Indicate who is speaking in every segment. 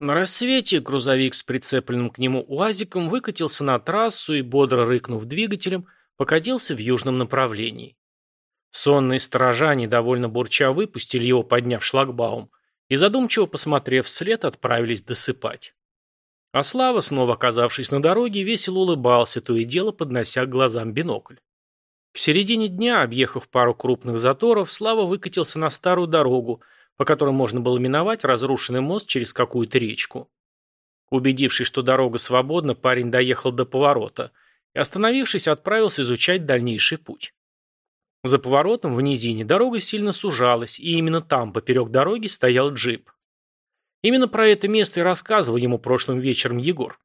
Speaker 1: На рассвете грузовик с прицепленным к нему УАЗиком выкатился на трассу и, бодро рыкнув двигателем, покатился в южном направлении. Сонные сторожа, недовольно бурча, выпустили его, подняв шлагбаум, и, задумчиво посмотрев вслед, отправились досыпать. А Слава, снова оказавшись на дороге, весело улыбался, то и дело поднося к глазам бинокль. К середине дня, объехав пару крупных заторов, Слава выкатился на старую дорогу, по которой можно было миновать разрушенный мост через какую-то речку. Убедившись, что дорога свободна, парень доехал до поворота и, остановившись, отправился изучать дальнейший путь. За поворотом в низине дорога сильно сужалась, и именно там, поперек дороги, стоял джип. Именно про это место и рассказывал ему прошлым вечером Егор.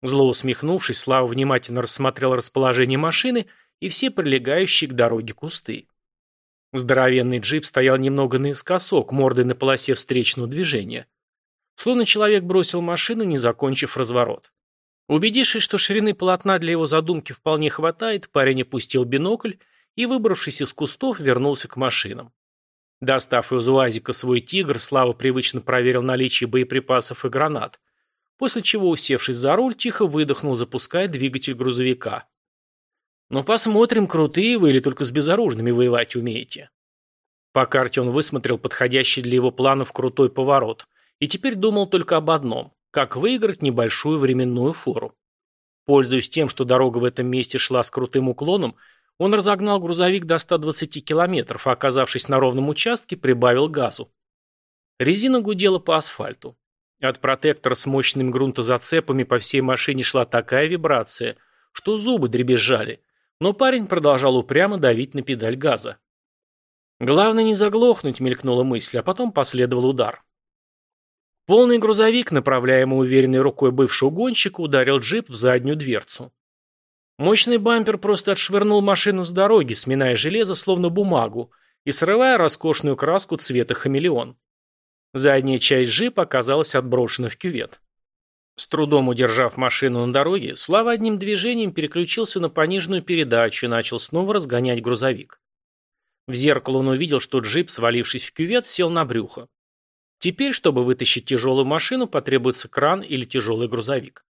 Speaker 1: Зло усмехнувшись, Слава внимательно рассмотрел расположение машины и все прилегающие к дороге кусты. Здоровенный джип стоял немного наискосок, мордой на полосе встречного движения. Словно человек бросил машину, не закончив разворот. Убедившись, что ширины полотна для его задумки вполне хватает, парень опустил бинокль и, выбравшись из кустов, вернулся к машинам. Достав из УАЗика свой «Тигр», Слава привычно проверил наличие боеприпасов и гранат, после чего, усевшись за руль, тихо выдохнул, запуская двигатель грузовика. «Ну посмотрим, крутые вы или только с безоружными воевать умеете». По карте он высмотрел подходящий для его планов крутой поворот и теперь думал только об одном – как выиграть небольшую временную фору. Пользуясь тем, что дорога в этом месте шла с крутым уклоном, он разогнал грузовик до 120 километров, а оказавшись на ровном участке, прибавил газу. Резина гудела по асфальту. От протектора с мощными грунтозацепами по всей машине шла такая вибрация, что зубы дребезжали, но парень продолжал упрямо давить на педаль газа. «Главное не заглохнуть», — мелькнула мысль, а потом последовал удар. Полный грузовик, направляемый уверенной рукой бывшего гонщика, ударил джип в заднюю дверцу. Мощный бампер просто отшвырнул машину с дороги, сминая железо словно бумагу и срывая роскошную краску цвета хамелеон. Задняя часть джипа оказалась отброшена в кювет. С трудом удержав машину на дороге, Слава одним движением переключился на пониженную передачу и начал снова разгонять грузовик. В зеркало он увидел, что джип, свалившись в кювет, сел на брюхо. Теперь, чтобы вытащить тяжелую машину, потребуется кран или тяжелый грузовик.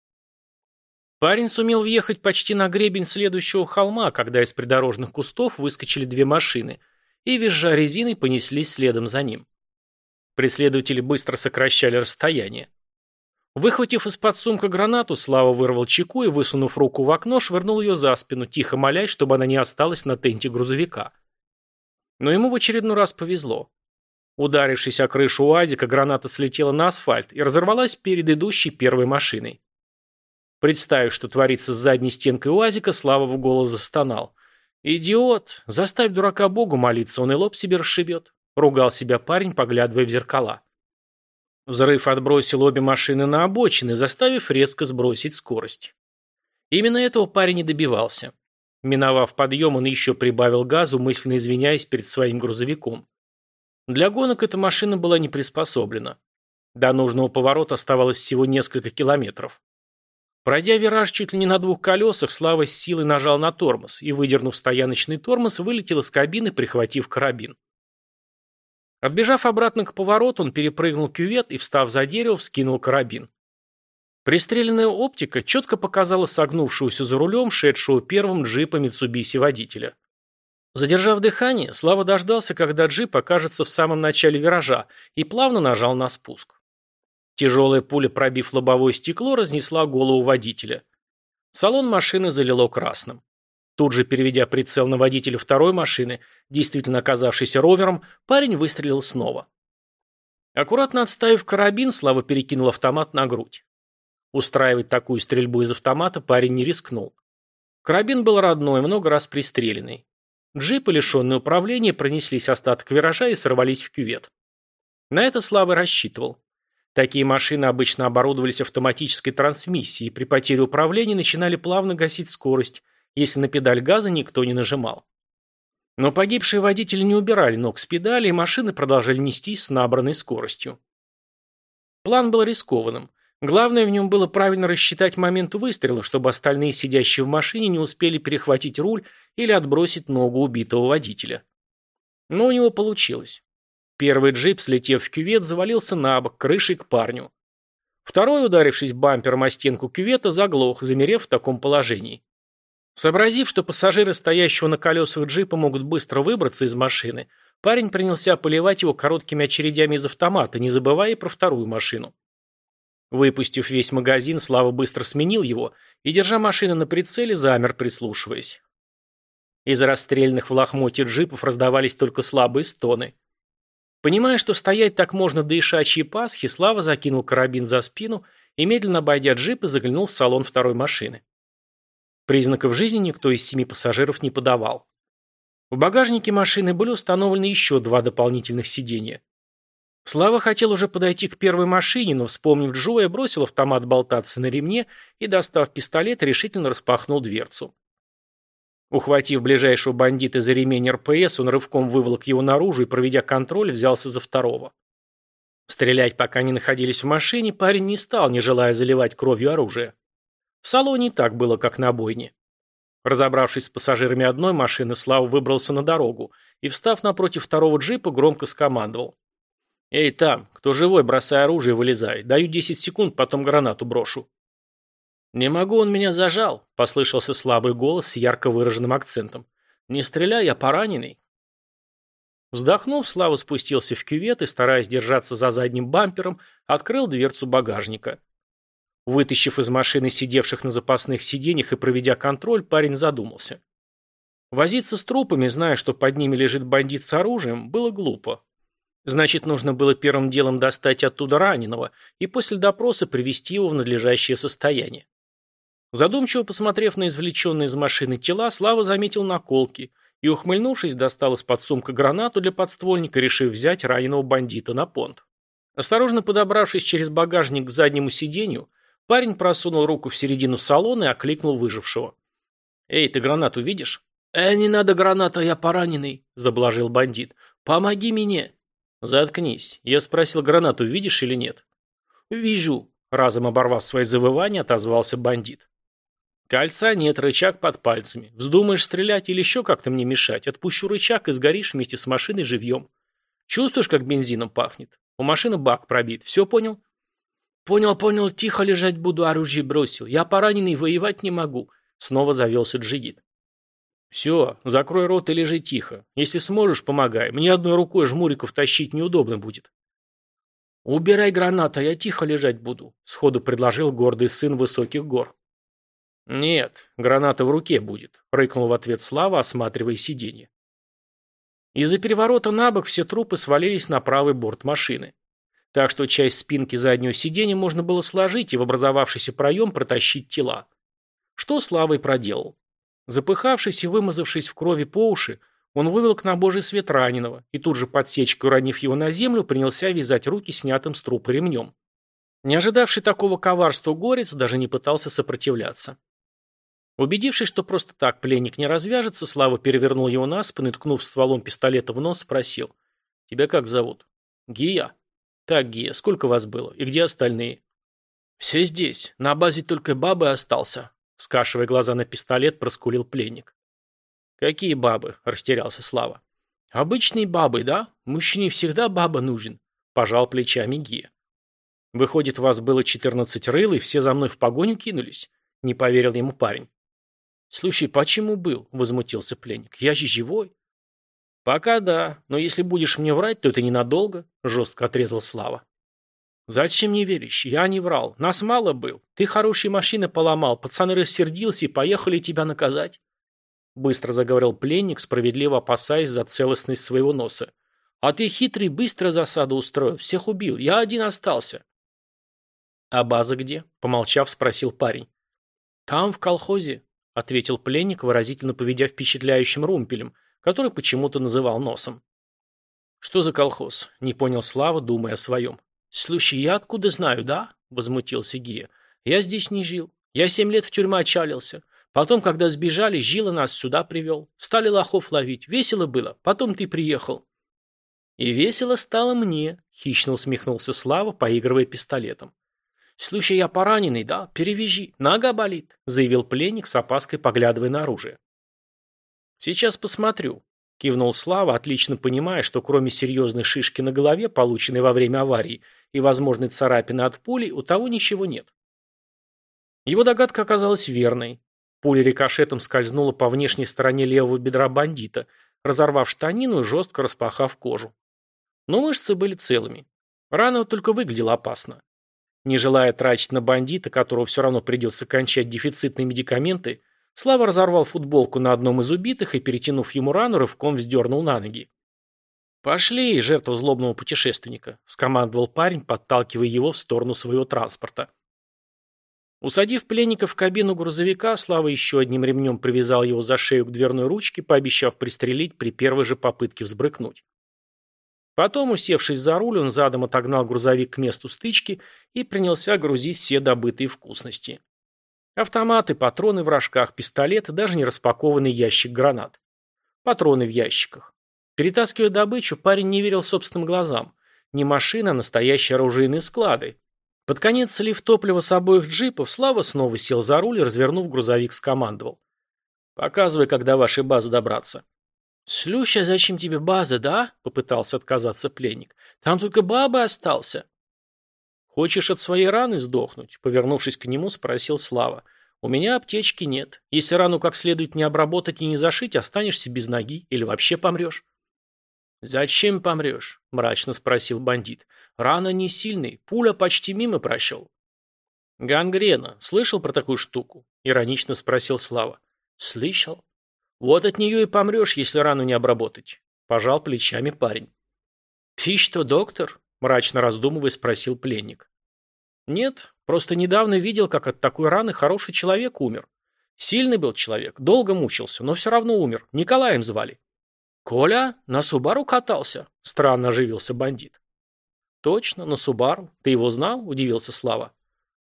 Speaker 1: Парень сумел въехать почти на гребень следующего холма, когда из придорожных кустов выскочили две машины и, визжа резиной, понеслись следом за ним. Преследователи быстро сокращали расстояние. Выхватив из-под сумка гранату, Слава вырвал чеку и, высунув руку в окно, швырнул ее за спину, тихо молясь, чтобы она не осталась на тенте грузовика. Но ему в очередной раз повезло. Ударившись о крышу УАЗика, граната слетела на асфальт и разорвалась перед идущей первой машиной. Представив, что творится с задней стенкой УАЗика, Слава в голос застонал. «Идиот! Заставь дурака Богу молиться, он и лоб себе расшибет», — ругал себя парень, поглядывая в зеркала. Взрыв отбросил обе машины на обочины, заставив резко сбросить скорость. Именно этого парень и добивался. Миновав подъем, он еще прибавил газу, мысленно извиняясь перед своим грузовиком. Для гонок эта машина была не приспособлена. До нужного поворота оставалось всего несколько километров. Пройдя вираж чуть ли не на двух колесах, Слава с силой нажал на тормоз и, выдернув стояночный тормоз, вылетел из кабины, прихватив карабин. Отбежав обратно к повороту, он перепрыгнул кювет и, встав за дерево, вскинул карабин. Пристреленная оптика четко показала согнувшегося за рулем, шедшего первым джипа Митсубиси водителя. Задержав дыхание, Слава дождался, когда джип окажется в самом начале виража, и плавно нажал на спуск. Тяжелая пуля, пробив лобовое стекло, разнесла голову водителя. Салон машины залило красным. Тут же, переведя прицел на водителя второй машины, действительно оказавшейся ровером, парень выстрелил снова. Аккуратно отставив карабин, Слава перекинул автомат на грудь. Устраивать такую стрельбу из автомата парень не рискнул. Карабин был родной, много раз пристреленный. Джипы, лишенные управления, пронеслись остаток виража и сорвались в кювет. На это Слава рассчитывал. Такие машины обычно оборудовались автоматической трансмиссией и при потере управления начинали плавно гасить скорость, если на педаль газа никто не нажимал. Но погибшие водители не убирали ног с педали, и машины продолжали нестись с набранной скоростью. План был рискованным. Главное в нем было правильно рассчитать момент выстрела, чтобы остальные сидящие в машине не успели перехватить руль или отбросить ногу убитого водителя. Но у него получилось. Первый джип, слетев в кювет, завалился на бок, крышей к парню. Второй, ударившись бампером о стенку кювета, заглох, замерев в таком положении. Сообразив, что пассажиры стоящего на колесах джипа могут быстро выбраться из машины, парень принялся поливать его короткими очередями из автомата, не забывая про вторую машину. Выпустив весь магазин, Слава быстро сменил его и, держа машину на прицеле, замер, прислушиваясь. Из расстрельных в лохмотье джипов раздавались только слабые стоны. Понимая, что стоять так можно до ишачьей Пасхи, Слава закинул карабин за спину и, медленно обойдя джип, заглянул в салон второй машины. Признаков жизни никто из семи пассажиров не подавал. В багажнике машины были установлены еще два дополнительных сиденья. Слава хотел уже подойти к первой машине, но, вспомнив Джоя, бросил автомат болтаться на ремне и, достав пистолет, решительно распахнул дверцу. Ухватив ближайшего бандита за ремень РПС, он рывком выволок его наружу и, проведя контроль, взялся за второго. Стрелять, пока они находились в машине, парень не стал, не желая заливать кровью оружие. В салоне и так было, как на бойне. Разобравшись с пассажирами одной машины, Слава выбрался на дорогу и, встав напротив второго джипа, громко скомандовал. «Эй, там, кто живой, бросай оружие и вылезай. Даю 10 секунд, потом гранату брошу». «Не могу, он меня зажал», — послышался слабый голос с ярко выраженным акцентом. «Не стреляй, я пораненный». Вздохнув, Слава спустился в кювет и, стараясь держаться за задним бампером, открыл дверцу багажника. Вытащив из машины сидевших на запасных сиденьях и проведя контроль, парень задумался. Возиться с трупами, зная, что под ними лежит бандит с оружием, было глупо. Значит, нужно было первым делом достать оттуда раненого и после допроса привести его в надлежащее состояние. Задумчиво посмотрев на извлеченные из машины тела, Слава заметил наколки и, ухмыльнувшись, достал из-под сумка гранату для подствольника, решив взять раненого бандита на понт. Осторожно подобравшись через багажник к заднему сиденью, парень просунул руку в середину салона и окликнул выжившего. «Эй, ты гранату видишь?» «Э, не надо граната, я пораненный», – заблажил бандит. «Помоги мне». «Заткнись. Я спросил, гранату видишь или нет?» «Вижу», – разом оборвав свои завывания, отозвался бандит. Кольца нет, рычаг под пальцами. Вздумаешь стрелять или еще как-то мне мешать, отпущу рычаг и сгоришь вместе с машиной живьем. Чувствуешь, как бензином пахнет? У машины бак пробит. Все понял? Понял, понял. Тихо лежать буду, оружие бросил. Я пораненный, воевать не могу. Снова завелся джигит. Все, закрой рот и лежи тихо. Если сможешь, помогай. Мне одной рукой жмуриков тащить неудобно будет. Убирай граната, я тихо лежать буду, сходу предложил гордый сын высоких гор. «Нет, граната в руке будет», — рыкнул в ответ Слава, осматривая сиденье. Из-за переворота на бок все трупы свалились на правый борт машины. Так что часть спинки заднего сиденья можно было сложить и в образовавшийся проем протащить тела. Что Слава и проделал. Запыхавшись и вымазавшись в крови по уши, он вывел к на божий свет раненого и тут же подсечкой уронив его на землю, принялся вязать руки снятым с трупа ремнем. Не ожидавший такого коварства горец даже не пытался сопротивляться. Убедившись, что просто так пленник не развяжется, Слава перевернул его на спину и, ткнув стволом пистолета в нос, спросил. «Тебя как зовут?» «Гия». «Так, Гия, сколько вас было? И где остальные?» «Все здесь. На базе только бабы остался», — скашивая глаза на пистолет, проскулил пленник. «Какие бабы?» — растерялся Слава. «Обычные бабы, да? Мужчине всегда баба нужен», — пожал плечами Гия. «Выходит, вас было четырнадцать рыл, и все за мной в погоню кинулись?» — не поверил ему парень. «Слушай, почему был?» – возмутился пленник. «Я же живой». «Пока да, но если будешь мне врать, то это ненадолго», – жестко отрезал Слава. «Зачем не веришь? Я не врал. Нас мало был. Ты хорошие машины поломал, пацаны рассердился и поехали тебя наказать». Быстро заговорил пленник, справедливо опасаясь за целостность своего носа. «А ты хитрый, быстро засаду устроил, всех убил. Я один остался». «А база где?» – помолчав, спросил парень. «Там, в колхозе ответил пленник, выразительно поведя впечатляющим румпелем, который почему-то называл носом. «Что за колхоз?» – не понял Слава, думая о своем. «Слушай, я откуда знаю, да?» – возмутился Гия. «Я здесь не жил. Я семь лет в тюрьме отчалился. Потом, когда сбежали, Жила нас сюда привел. Стали лохов ловить. Весело было. Потом ты приехал». «И весело стало мне», – хищно усмехнулся Слава, поигрывая пистолетом. «Слушай, я пораненный, да? Перевяжи. Нога болит», — заявил пленник с опаской, поглядывая на оружие. «Сейчас посмотрю», — кивнул Слава, отлично понимая, что кроме серьезной шишки на голове, полученной во время аварии, и возможной царапины от пули, у того ничего нет. Его догадка оказалась верной. Пуля рикошетом скользнула по внешней стороне левого бедра бандита, разорвав штанину и жестко распахав кожу. Но мышцы были целыми. Рана только выглядела опасно. Не желая тратить на бандита, которого все равно придется кончать дефицитные медикаменты, Слава разорвал футболку на одном из убитых и, перетянув ему рану, рывком вздернул на ноги. «Пошли, жертва злобного путешественника», — скомандовал парень, подталкивая его в сторону своего транспорта. Усадив пленника в кабину грузовика, Слава еще одним ремнем привязал его за шею к дверной ручке, пообещав пристрелить при первой же попытке взбрыкнуть. Потом, усевшись за руль, он задом отогнал грузовик к месту стычки и принялся грузить все добытые вкусности. Автоматы, патроны в рожках, пистолеты, даже не распакованный ящик гранат. Патроны в ящиках. Перетаскивая добычу, парень не верил собственным глазам. Не машина, а настоящие оружейные склады. Под конец, слив топлива с обоих джипов, Слава снова сел за руль и, развернув грузовик, скомандовал. «Показывай, когда вашей базы добраться». «Слюща, зачем тебе база, да?» — попытался отказаться пленник. «Там только бабы остался». «Хочешь от своей раны сдохнуть?» — повернувшись к нему, спросил Слава. «У меня аптечки нет. Если рану как следует не обработать и не зашить, останешься без ноги или вообще помрешь». «Зачем помрешь?» – мрачно спросил бандит. «Рана не сильный, пуля почти мимо прошел». «Гангрена. Слышал про такую штуку?» – иронично спросил Слава. «Слышал. Вот от нее и помрешь, если рану не обработать», – пожал плечами парень. «Ты что, доктор?» – мрачно раздумывая спросил пленник. «Нет, просто недавно видел, как от такой раны хороший человек умер. Сильный был человек, долго мучился, но все равно умер. Николаем звали». «Коля, на Субару катался?» – странно оживился бандит. «Точно, на Субару. Ты его знал?» – удивился Слава.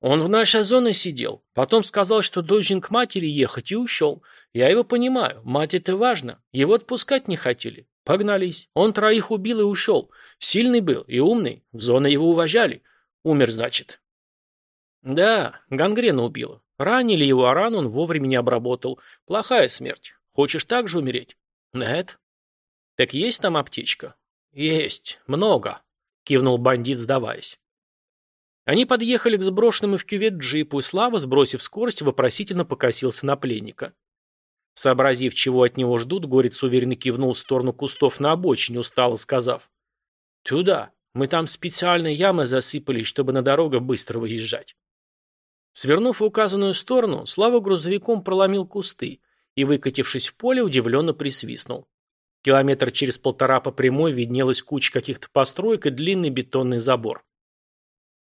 Speaker 1: «Он в нашей зоне сидел. Потом сказал, что должен к матери ехать и ушел. Я его понимаю. Мать это важно. Его отпускать не хотели. Погнались. Он троих убил и ушел. Сильный был и умный. В зоне его уважали. Умер, значит». «Да, гангрена убила. Ранили его, а рану он вовремя не обработал. Плохая смерть. Хочешь так же умереть?» «Нет». «Так есть там аптечка?» «Есть. Много», — кивнул бандит, сдаваясь. Они подъехали к сброшенному в кювет джипу, и Слава, сбросив скорость, вопросительно покосился на пленника. Сообразив, чего от него ждут, Горец уверенно кивнул в сторону кустов на обочине, устало сказав. «Туда. Мы там специально ямы засыпали, чтобы на дорогу быстро выезжать». Свернув в указанную сторону, Слава грузовиком проломил кусты и, выкатившись в поле, удивленно присвистнул. Километр через полтора по прямой виднелась куча каких-то построек и длинный бетонный забор.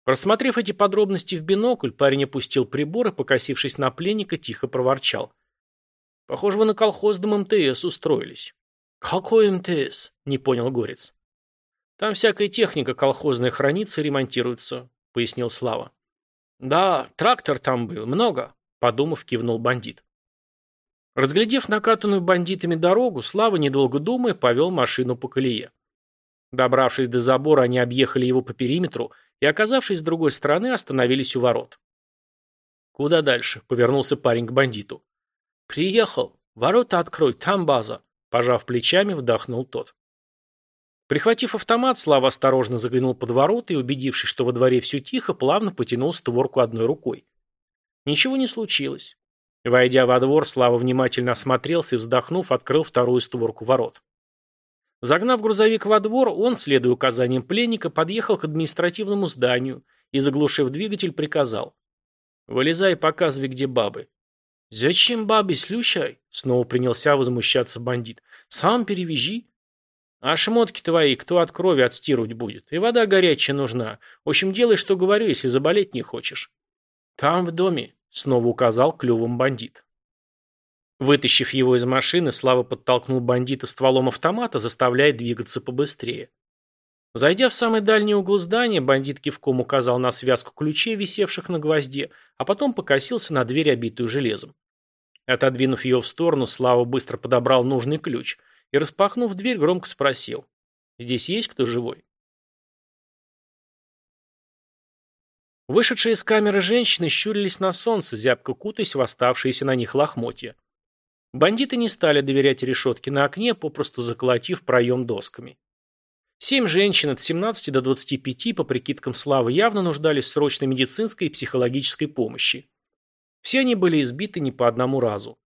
Speaker 1: Просмотрев эти подробности в бинокль, парень опустил прибор и, покосившись на пленника, тихо проворчал. «Похоже, вы на колхозном МТС устроились». «Какой МТС?» – не понял Горец. «Там всякая техника колхозная хранится и ремонтируется», – пояснил Слава. «Да, трактор там был, много», – подумав, кивнул бандит. Разглядев накатанную бандитами дорогу, Слава, недолго думая, повел машину по колее. Добравшись до забора, они объехали его по периметру и, оказавшись с другой стороны, остановились у ворот. «Куда дальше?» — повернулся парень к бандиту. «Приехал. Ворота открой, там база», — пожав плечами, вдохнул тот. Прихватив автомат, Слава осторожно заглянул под ворота и, убедившись, что во дворе все тихо, плавно потянул створку одной рукой. Ничего не случилось. Войдя во двор, Слава внимательно осмотрелся и, вздохнув, открыл вторую створку ворот. Загнав грузовик во двор, он, следуя указаниям пленника, подъехал к административному зданию и, заглушив двигатель, приказал. «Вылезай и показывай, где бабы». «Зачем бабы, слющай?» — снова принялся возмущаться бандит. «Сам перевяжи». «А шмотки твои кто от крови отстирывать будет? И вода горячая нужна. В общем, делай, что говорю, если заболеть не хочешь». «Там, в доме», Снова указал клювом бандит. Вытащив его из машины, Слава подтолкнул бандита стволом автомата, заставляя двигаться побыстрее. Зайдя в самый дальний угол здания, бандит кивком указал на связку ключей, висевших на гвозде, а потом покосился на дверь, обитую железом. Отодвинув ее в сторону, Слава быстро подобрал нужный ключ и, распахнув дверь, громко спросил. «Здесь есть кто живой?» Вышедшие из камеры женщины щурились на солнце, зябко кутаясь в оставшиеся на них лохмотья. Бандиты не стали доверять решетке на окне, попросту заколотив проем досками. Семь женщин от 17 до 25, по прикидкам Славы, явно нуждались в срочной медицинской и психологической помощи. Все они были избиты не по одному разу.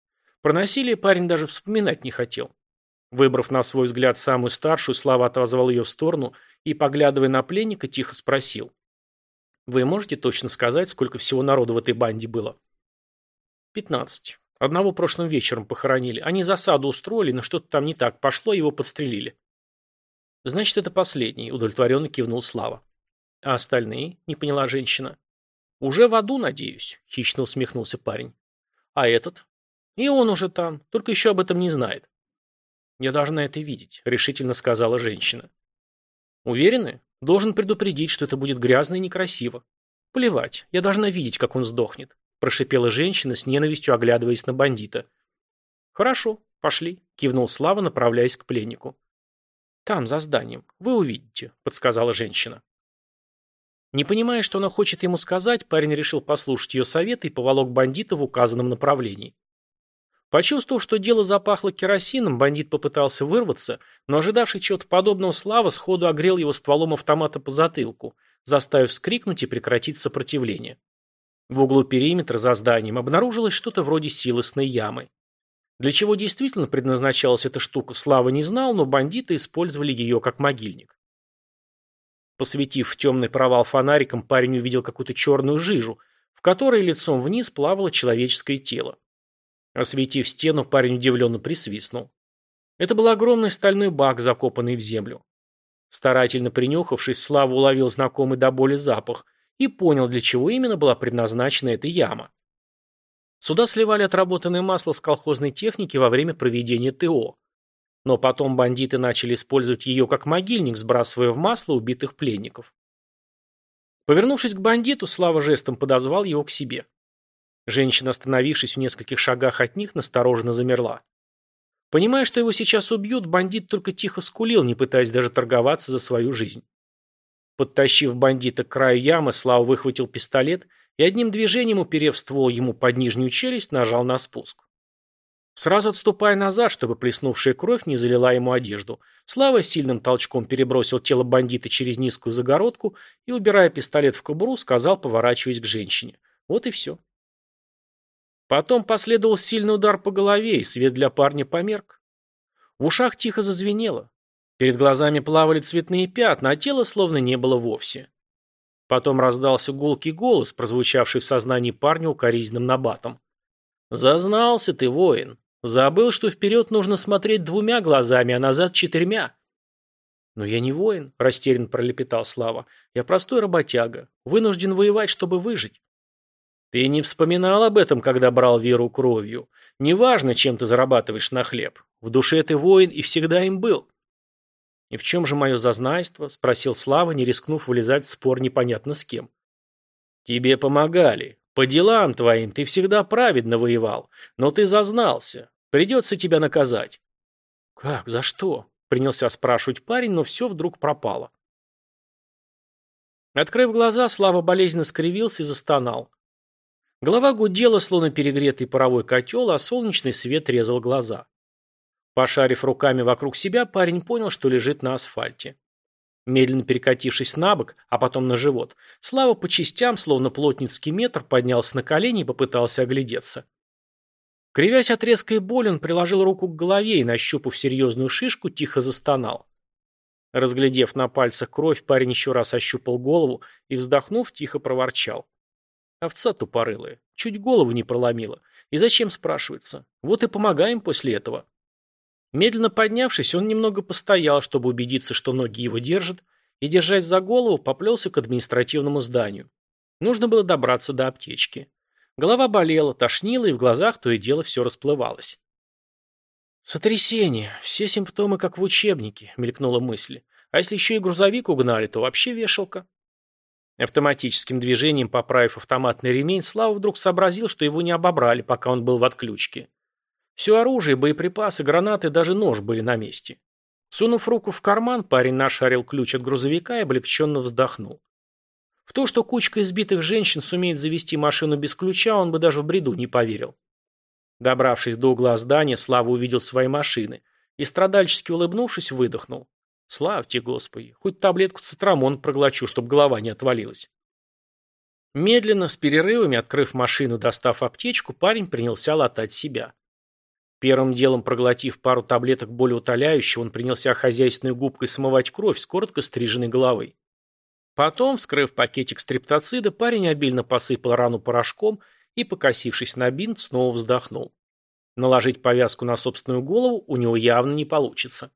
Speaker 1: Про насилие парень даже вспоминать не хотел. Выбрав на свой взгляд самую старшую, Слава отозвал ее в сторону и, поглядывая на пленника, тихо спросил. «Вы можете точно сказать, сколько всего народу в этой банде было?» «Пятнадцать. Одного прошлым вечером похоронили. Они засаду устроили, но что-то там не так пошло, его подстрелили». «Значит, это последний», — удовлетворенно кивнул Слава. «А остальные?» — не поняла женщина. «Уже в аду, надеюсь», — хищно усмехнулся парень. «А этот?» «И он уже там, только еще об этом не знает». «Я должна это видеть», — решительно сказала женщина. «Уверены? Должен предупредить, что это будет грязно и некрасиво. Плевать, я должна видеть, как он сдохнет», — прошипела женщина с ненавистью, оглядываясь на бандита. «Хорошо, пошли», — кивнул Слава, направляясь к пленнику. «Там, за зданием. Вы увидите», — подсказала женщина. Не понимая, что она хочет ему сказать, парень решил послушать ее совет и поволок бандита в указанном направлении. Почувствовав, что дело запахло керосином, бандит попытался вырваться, но ожидавший чего-то подобного Слава сходу огрел его стволом автомата по затылку, заставив вскрикнуть и прекратить сопротивление. В углу периметра за зданием обнаружилось что-то вроде силосной ямы. Для чего действительно предназначалась эта штука, Слава не знал, но бандиты использовали ее как могильник. Посветив в темный провал фонариком, парень увидел какую-то черную жижу, в которой лицом вниз плавало человеческое тело. Осветив стену, парень удивленно присвистнул. Это был огромный стальной бак, закопанный в землю. Старательно принюхавшись, Слава уловил знакомый до боли запах и понял, для чего именно была предназначена эта яма. Сюда сливали отработанное масло с колхозной техники во время проведения ТО. Но потом бандиты начали использовать ее как могильник, сбрасывая в масло убитых пленников. Повернувшись к бандиту, Слава жестом подозвал его к себе. Женщина, остановившись в нескольких шагах от них, настороженно замерла. Понимая, что его сейчас убьют, бандит только тихо скулил, не пытаясь даже торговаться за свою жизнь. Подтащив бандита к краю ямы, Слава выхватил пистолет и одним движением, уперев ствол ему под нижнюю челюсть, нажал на спуск. Сразу отступая назад, чтобы плеснувшая кровь не залила ему одежду, Слава сильным толчком перебросил тело бандита через низкую загородку и, убирая пистолет в кобуру, сказал, поворачиваясь к женщине. Вот и все. Потом последовал сильный удар по голове, и свет для парня померк. В ушах тихо зазвенело. Перед глазами плавали цветные пятна, а тела словно не было вовсе. Потом раздался гулкий голос, прозвучавший в сознании парня укоризненным набатом. «Зазнался ты, воин. Забыл, что вперед нужно смотреть двумя глазами, а назад четырьмя». «Но я не воин», – растерянно пролепетал Слава. «Я простой работяга. Вынужден воевать, чтобы выжить». «Ты не вспоминал об этом, когда брал веру кровью. Неважно, чем ты зарабатываешь на хлеб. В душе ты воин и всегда им был». «И в чем же мое зазнайство?» – спросил Слава, не рискнув вылезать в спор непонятно с кем. «Тебе помогали. По делам твоим ты всегда праведно воевал, но ты зазнался. Придется тебя наказать». «Как? За что?» – принялся спрашивать парень, но все вдруг пропало. Открыв глаза, Слава болезненно скривился и застонал. Голова гудела, словно перегретый паровой котел, а солнечный свет резал глаза. Пошарив руками вокруг себя, парень понял, что лежит на асфальте. Медленно перекатившись на бок, а потом на живот, Слава по частям, словно плотницкий метр, поднялся на колени и попытался оглядеться. Кривясь от резкой боли, он приложил руку к голове и, нащупав серьезную шишку, тихо застонал. Разглядев на пальцах кровь, парень еще раз ощупал голову и, вздохнув, тихо проворчал. Овца тупорылая. Чуть голову не проломила. И зачем, спрашивается? Вот и помогаем после этого. Медленно поднявшись, он немного постоял, чтобы убедиться, что ноги его держат, и, держась за голову, поплелся к административному зданию. Нужно было добраться до аптечки. Голова болела, тошнила, и в глазах то и дело все расплывалось. «Сотрясение. Все симптомы, как в учебнике», — мелькнула мысль. «А если еще и грузовик угнали, то вообще вешалка». Автоматическим движением, поправив автоматный ремень, Слава вдруг сообразил, что его не обобрали, пока он был в отключке. Все оружие, боеприпасы, гранаты, даже нож были на месте. Сунув руку в карман, парень нашарил ключ от грузовика и облегченно вздохнул. В то, что кучка избитых женщин сумеет завести машину без ключа, он бы даже в бреду не поверил. Добравшись до угла здания, Слава увидел свои машины и, страдальчески улыбнувшись, выдохнул. Славьте, Господи, хоть таблетку цитрамон проглочу, чтобы голова не отвалилась. Медленно, с перерывами, открыв машину, достав аптечку, парень принялся латать себя. Первым делом, проглотив пару таблеток болеутоляющего, он принялся хозяйственной губкой смывать кровь с коротко стриженной головой. Потом, вскрыв пакетик стриптоцида, парень обильно посыпал рану порошком и, покосившись на бинт, снова вздохнул. Наложить повязку на собственную голову у него явно не получится.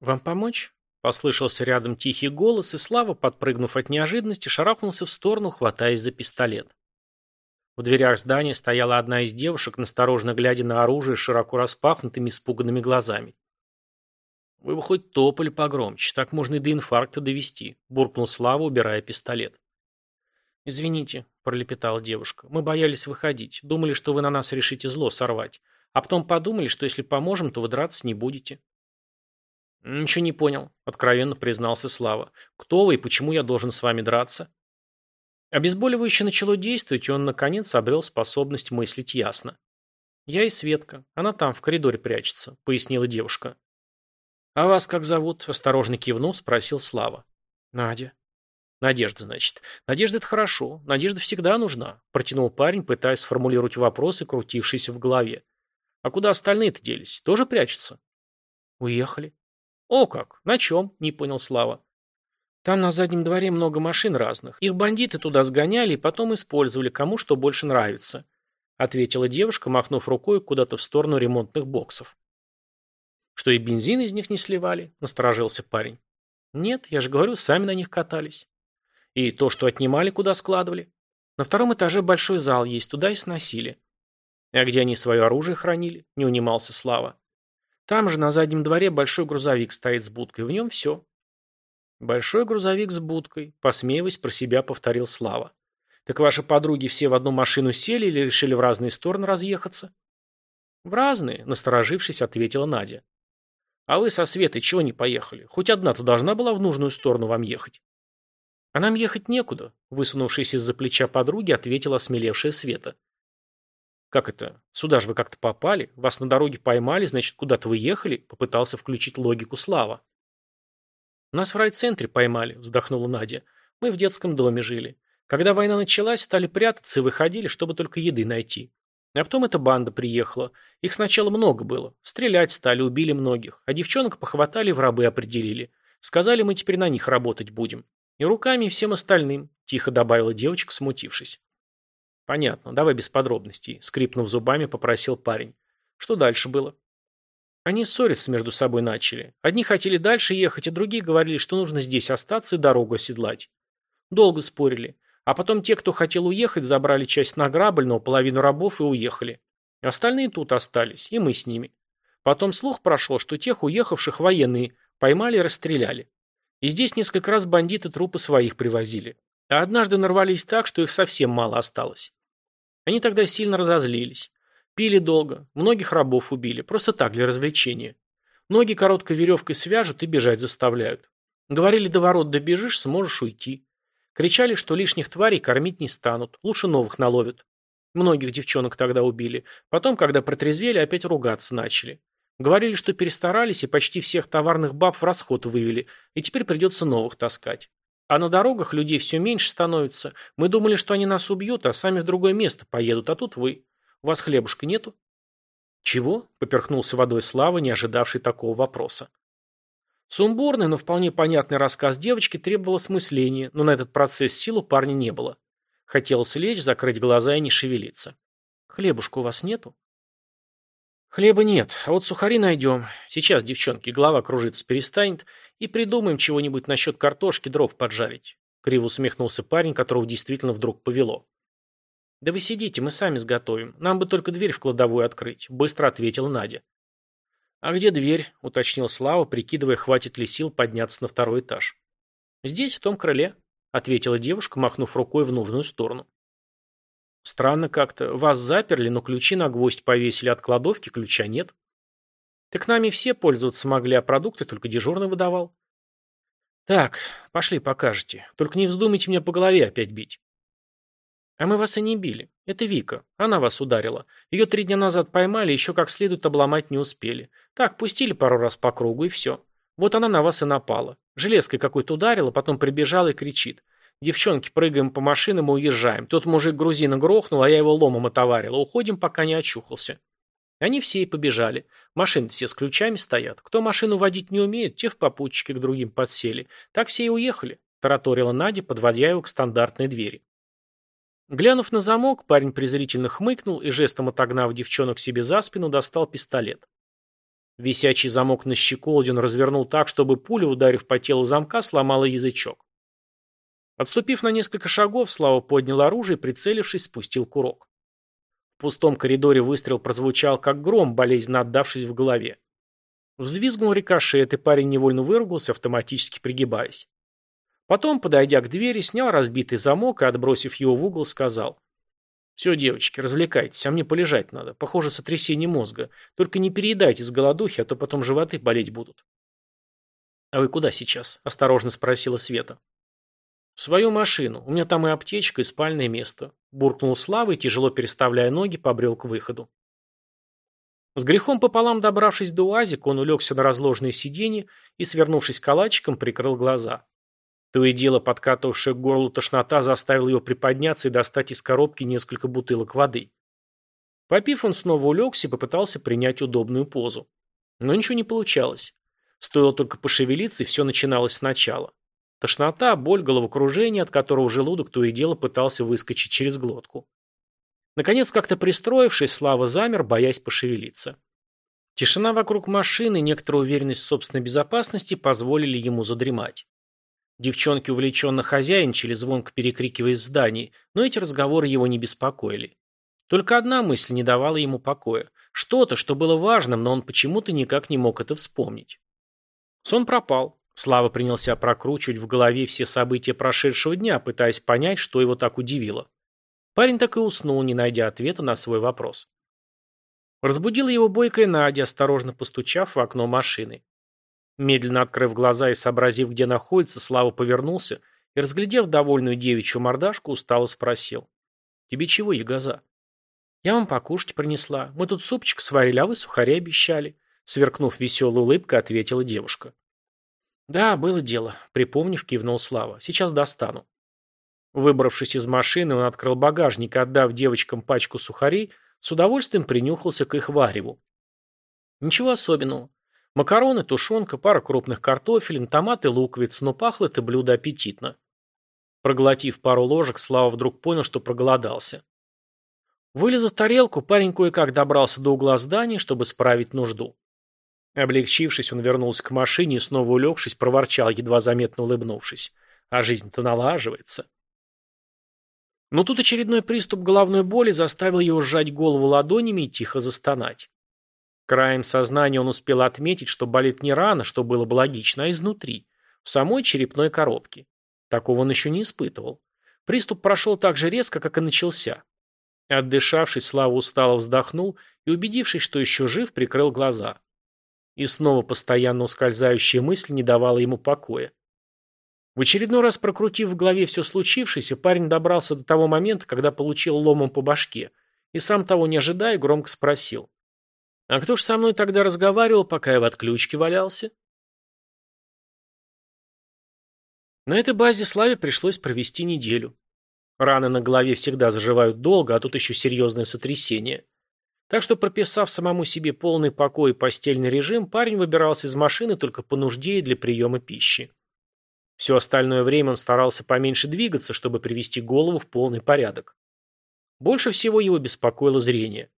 Speaker 1: «Вам помочь?» Послышался рядом тихий голос, и Слава, подпрыгнув от неожиданности, шарахнулся в сторону, хватаясь за пистолет. В дверях здания стояла одна из девушек, насторожно глядя на оружие широко распахнутыми, испуганными глазами. «Вы бы хоть топали погромче, так можно и до инфаркта довести», — буркнул Слава, убирая пистолет. «Извините», — пролепетала девушка, — «мы боялись выходить, думали, что вы на нас решите зло сорвать, а потом подумали, что если поможем, то вы драться не будете». «Ничего не понял», — откровенно признался Слава. «Кто вы и почему я должен с вами драться?» Обезболивающее начало действовать, и он, наконец, обрел способность мыслить ясно. «Я и Светка. Она там, в коридоре прячется», — пояснила девушка. «А вас как зовут?» — осторожно кивнув, спросил Слава. «Надя». «Надежда, значит. Надежда — это хорошо. Надежда всегда нужна», — протянул парень, пытаясь сформулировать вопросы, крутившиеся в голове. «А куда остальные-то делись? Тоже прячутся?» «Уехали». «О как! На чем?» – не понял Слава. «Там на заднем дворе много машин разных. Их бандиты туда сгоняли и потом использовали, кому что больше нравится», – ответила девушка, махнув рукой куда-то в сторону ремонтных боксов. «Что и бензин из них не сливали?» – насторожился парень. «Нет, я же говорю, сами на них катались. И то, что отнимали, куда складывали. На втором этаже большой зал есть, туда и сносили. А где они свое оружие хранили?» – не унимался Слава. Там же на заднем дворе большой грузовик стоит с будкой, в нем все. Большой грузовик с будкой, посмеиваясь, про себя повторил Слава. Так ваши подруги все в одну машину сели или решили в разные стороны разъехаться? В разные, насторожившись, ответила Надя. А вы со Светой чего не поехали? Хоть одна-то должна была в нужную сторону вам ехать. А нам ехать некуда, высунувшись из-за плеча подруги, ответила осмелевшая Света. «Как это? Сюда же вы как-то попали? Вас на дороге поймали, значит, куда-то вы ехали?» Попытался включить логику Слава. «Нас в райцентре поймали», — вздохнула Надя. «Мы в детском доме жили. Когда война началась, стали прятаться и выходили, чтобы только еды найти. А потом эта банда приехала. Их сначала много было. Стрелять стали, убили многих. А девчонок похватали, в рабы определили. Сказали, мы теперь на них работать будем. И руками, и всем остальным», — тихо добавила девочка, смутившись. Понятно, давай без подробностей, скрипнув зубами, попросил парень. Что дальше было? Они ссориться между собой начали. Одни хотели дальше ехать, а другие говорили, что нужно здесь остаться и дорогу оседлать. Долго спорили. А потом те, кто хотел уехать, забрали часть награбленного, половину рабов и уехали. Остальные тут остались, и мы с ними. Потом слух прошел, что тех уехавших военные поймали и расстреляли. И здесь несколько раз бандиты трупы своих привозили. А однажды нарвались так, что их совсем мало осталось. Они тогда сильно разозлились. Пили долго, многих рабов убили, просто так, для развлечения. Ноги короткой веревкой свяжут и бежать заставляют. Говорили, до ворот добежишь, сможешь уйти. Кричали, что лишних тварей кормить не станут, лучше новых наловят. Многих девчонок тогда убили. Потом, когда протрезвели, опять ругаться начали. Говорили, что перестарались и почти всех товарных баб в расход вывели, и теперь придется новых таскать. А на дорогах людей все меньше становится. Мы думали, что они нас убьют, а сами в другое место поедут, а тут вы. У вас хлебушка нету?» «Чего?» — поперхнулся водой Слава, не ожидавший такого вопроса. Сумбурный, но вполне понятный рассказ девочки требовал осмысления, но на этот процесс сил парня не было. Хотелось лечь, закрыть глаза и не шевелиться. «Хлебушка у вас нету?» «Хлеба нет, а вот сухари найдем. Сейчас, девчонки, голова кружиться перестанет, и придумаем чего-нибудь насчет картошки дров поджарить». Криво усмехнулся парень, которого действительно вдруг повело. «Да вы сидите, мы сами сготовим. Нам бы только дверь в кладовую открыть», — быстро ответила Надя. «А где дверь?» — уточнил Слава, прикидывая, хватит ли сил подняться на второй этаж. «Здесь, в том крыле», — ответила девушка, махнув рукой в нужную сторону. Странно как-то. Вас заперли, но ключи на гвоздь повесили от кладовки, ключа нет. Так нами все пользоваться могли, а продукты только дежурный выдавал. Так, пошли покажете. Только не вздумайте мне по голове опять бить. А мы вас и не били. Это Вика. Она вас ударила. Ее три дня назад поймали, еще как следует обломать не успели. Так, пустили пару раз по кругу и все. Вот она на вас и напала. Железкой какой-то ударила, потом прибежала и кричит. Девчонки, прыгаем по машинам и уезжаем. Тот мужик грузина грохнул, а я его ломом отоварила. Уходим, пока не очухался. Они все и побежали. Машины все с ключами стоят. Кто машину водить не умеет, те в попутчике к другим подсели. Так все и уехали, тараторила Надя, подводя его к стандартной двери. Глянув на замок, парень презрительно хмыкнул и, жестом отогнав девчонок себе за спину, достал пистолет. Висячий замок на щеколде он развернул так, чтобы пуля, ударив по телу замка, сломала язычок. Отступив на несколько шагов, Слава поднял оружие и, прицелившись, спустил курок. В пустом коридоре выстрел прозвучал, как гром, болезненно отдавшись в голове. Взвизгнул рикошет, и парень невольно выругался, автоматически пригибаясь. Потом, подойдя к двери, снял разбитый замок и, отбросив его в угол, сказал. «Все, девочки, развлекайтесь, а мне полежать надо. Похоже, сотрясение мозга. Только не переедайте с голодухи, а то потом животы болеть будут». «А вы куда сейчас?» – осторожно спросила Света. «В свою машину. У меня там и аптечка, и спальное место». Буркнул Слава и, тяжело переставляя ноги, побрел к выходу. С грехом пополам добравшись до УАЗика, он улегся на разложенное сиденье и, свернувшись калачиком, прикрыл глаза. То и дело подкатывавшая к горлу тошнота заставила его приподняться и достать из коробки несколько бутылок воды. Попив, он снова улегся и попытался принять удобную позу. Но ничего не получалось. Стоило только пошевелиться, и все начиналось сначала. Тошнота, боль, головокружение, от которого желудок то и дело пытался выскочить через глотку. Наконец, как-то пристроившись, Слава замер, боясь пошевелиться. Тишина вокруг машины и некоторая уверенность в собственной безопасности позволили ему задремать. Девчонки увлеченно хозяйничали, звонко перекрикиваясь в здании, но эти разговоры его не беспокоили. Только одна мысль не давала ему покоя. Что-то, что было важным, но он почему-то никак не мог это вспомнить. Сон пропал. Слава принялся прокручивать в голове все события прошедшего дня, пытаясь понять, что его так удивило. Парень так и уснул, не найдя ответа на свой вопрос. Разбудила его бойкая Надя, осторожно постучав в окно машины. Медленно открыв глаза и сообразив, где находится, Слава повернулся и, разглядев довольную девичью мордашку, устало спросил. «Тебе чего, ягоза?» «Я вам покушать принесла. Мы тут супчик сварили, а вы сухари обещали», сверкнув веселой улыбкой, ответила девушка. «Да, было дело», — припомнив, кивнул Слава. «Сейчас достану». Выбравшись из машины, он открыл багажник и, отдав девочкам пачку сухарей, с удовольствием принюхался к их вареву. Ничего особенного. Макароны, тушенка, пара крупных картофелин, томаты, луковиц, но пахло это блюдо аппетитно. Проглотив пару ложек, Слава вдруг понял, что проголодался. Вылезав тарелку, парень кое-как добрался до угла здания, чтобы справить нужду. Облегчившись, он вернулся к машине и, снова улегшись, проворчал, едва заметно улыбнувшись. А жизнь-то налаживается. Но тут очередной приступ головной боли заставил его сжать голову ладонями и тихо застонать. Краем сознания он успел отметить, что болит не рано, что было бы логично, а изнутри, в самой черепной коробке. Такого он еще не испытывал. Приступ прошел так же резко, как и начался. Отдышавшись, Слава устало вздохнул и, убедившись, что еще жив, прикрыл глаза. И снова постоянно ускользающая мысль не давала ему покоя. В очередной раз прокрутив в голове все случившееся, парень добрался до того момента, когда получил ломом по башке, и сам того не ожидая, громко спросил. А кто ж со мной тогда разговаривал, пока я в отключке валялся? На этой базе Славе пришлось провести неделю. Раны на голове всегда заживают долго, а тут еще серьезное сотрясение. Так что, прописав самому себе полный покой и постельный режим, парень выбирался из машины только по нужде и для приема пищи. Все остальное время он старался поменьше двигаться, чтобы привести голову в полный порядок. Больше всего его беспокоило зрение.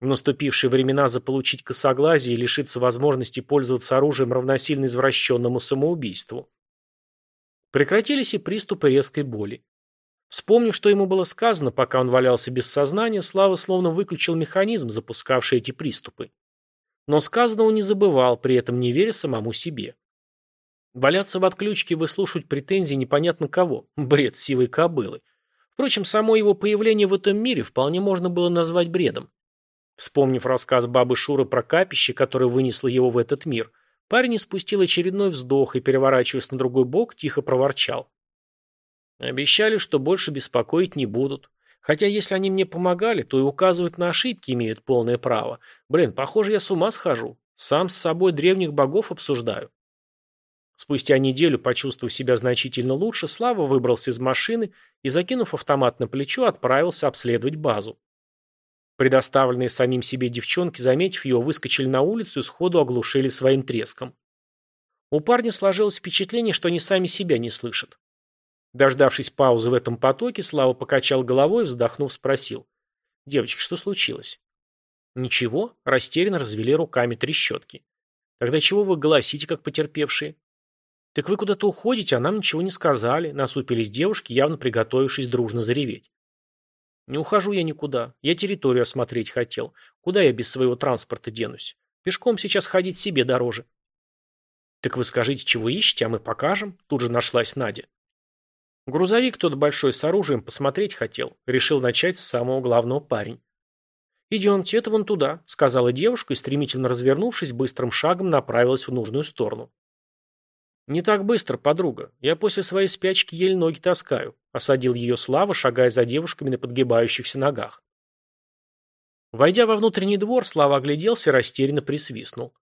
Speaker 1: В наступившие времена заполучить косоглазие и лишиться возможности пользоваться оружием равносильно извращенному самоубийству. Прекратились и приступы резкой боли. Вспомнив, что ему было сказано, пока он валялся без сознания, Слава словно выключил механизм, запускавший эти приступы. Но сказанного не забывал, при этом не веря самому себе. Валяться в отключке и выслушивать претензии непонятно кого. Бред сивой кобылы. Впрочем, само его появление в этом мире вполне можно было назвать бредом. Вспомнив рассказ бабы Шуры про капище, которое вынесло его в этот мир, парень испустил очередной вздох и, переворачиваясь на другой бок, тихо проворчал. Обещали, что больше беспокоить не будут. Хотя если они мне помогали, то и указывать на ошибки имеют полное право. Блин, похоже, я с ума схожу. Сам с собой древних богов обсуждаю. Спустя неделю, почувствовав себя значительно лучше, Слава выбрался из машины и, закинув автомат на плечо, отправился обследовать базу. Предоставленные самим себе девчонки, заметив его, выскочили на улицу и сходу оглушили своим треском. У парня сложилось впечатление, что они сами себя не слышат. Дождавшись паузы в этом потоке, Слава покачал головой и, вздохнув, спросил. «Девочки, что случилось?» «Ничего», – растерянно развели руками трещотки. «Тогда чего вы голосите, как потерпевшие?» «Так вы куда-то уходите, а нам ничего не сказали», – насупились девушки, явно приготовившись дружно зареветь. «Не ухожу я никуда. Я территорию осмотреть хотел. Куда я без своего транспорта денусь? Пешком сейчас ходить себе дороже». «Так вы скажите, чего ищете, а мы покажем?» Тут же нашлась Надя. Грузовик тот большой с оружием посмотреть хотел. Решил начать с самого главного парень. «Идемте, это вон туда», — сказала девушка и, стремительно развернувшись, быстрым шагом направилась в нужную сторону. «Не так быстро, подруга. Я после своей спячки еле ноги таскаю», — осадил ее Слава, шагая за девушками на подгибающихся ногах. Войдя во внутренний двор, Слава огляделся и растерянно присвистнул.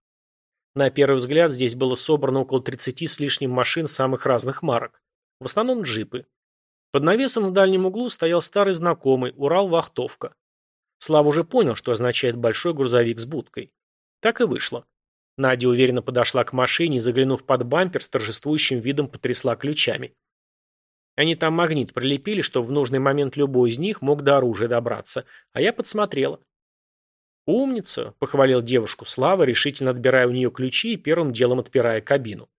Speaker 1: На первый взгляд здесь было собрано около 30 с лишним машин самых разных марок. В основном джипы. Под навесом в дальнем углу стоял старый знакомый Урал-Вахтовка. Слава уже понял, что означает большой грузовик с будкой. Так и вышло. Надя уверенно подошла к машине и, заглянув под бампер, с торжествующим видом потрясла ключами. Они там магнит прилепили, чтобы в нужный момент любой из них мог до оружия добраться, а я подсмотрела. «Умница!» – похвалил девушку Слава, решительно отбирая у нее ключи и первым делом отпирая кабину.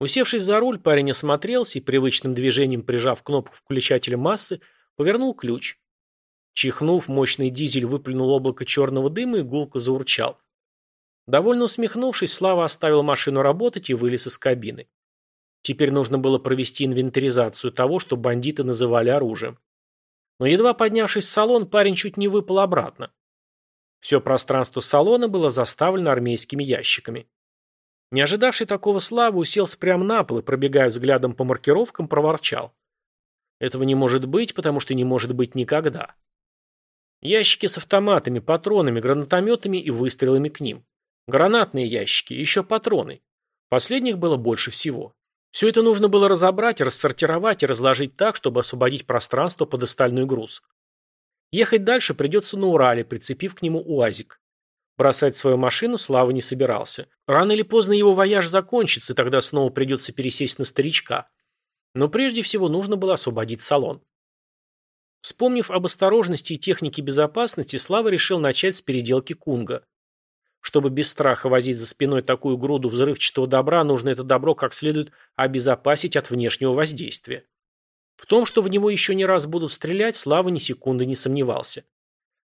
Speaker 1: Усевшись за руль, парень осмотрелся и, привычным движением прижав кнопку включателя массы, повернул ключ. Чихнув, мощный дизель выплюнул облако черного дыма и гулко заурчал. Довольно усмехнувшись, Слава оставил машину работать и вылез из кабины. Теперь нужно было провести инвентаризацию того, что бандиты называли оружием. Но едва поднявшись в салон, парень чуть не выпал обратно. Все пространство салона было заставлено армейскими ящиками. Не ожидавший такого Славы уселся прямо на пол и, пробегая взглядом по маркировкам, проворчал. Этого не может быть, потому что не может быть никогда. Ящики с автоматами, патронами, гранатометами и выстрелами к ним. Гранатные ящики, еще патроны. Последних было больше всего. Все это нужно было разобрать, рассортировать и разложить так, чтобы освободить пространство под остальной груз. Ехать дальше придется на Урале, прицепив к нему УАЗик. Бросать свою машину Слава не собирался. Рано или поздно его вояж закончится, и тогда снова придется пересесть на старичка. Но прежде всего нужно было освободить салон. Вспомнив об осторожности и технике безопасности, Слава решил начать с переделки Кунга. Чтобы без страха возить за спиной такую груду взрывчатого добра, нужно это добро как следует обезопасить от внешнего воздействия. В том, что в него еще не раз будут стрелять, Слава ни секунды не сомневался.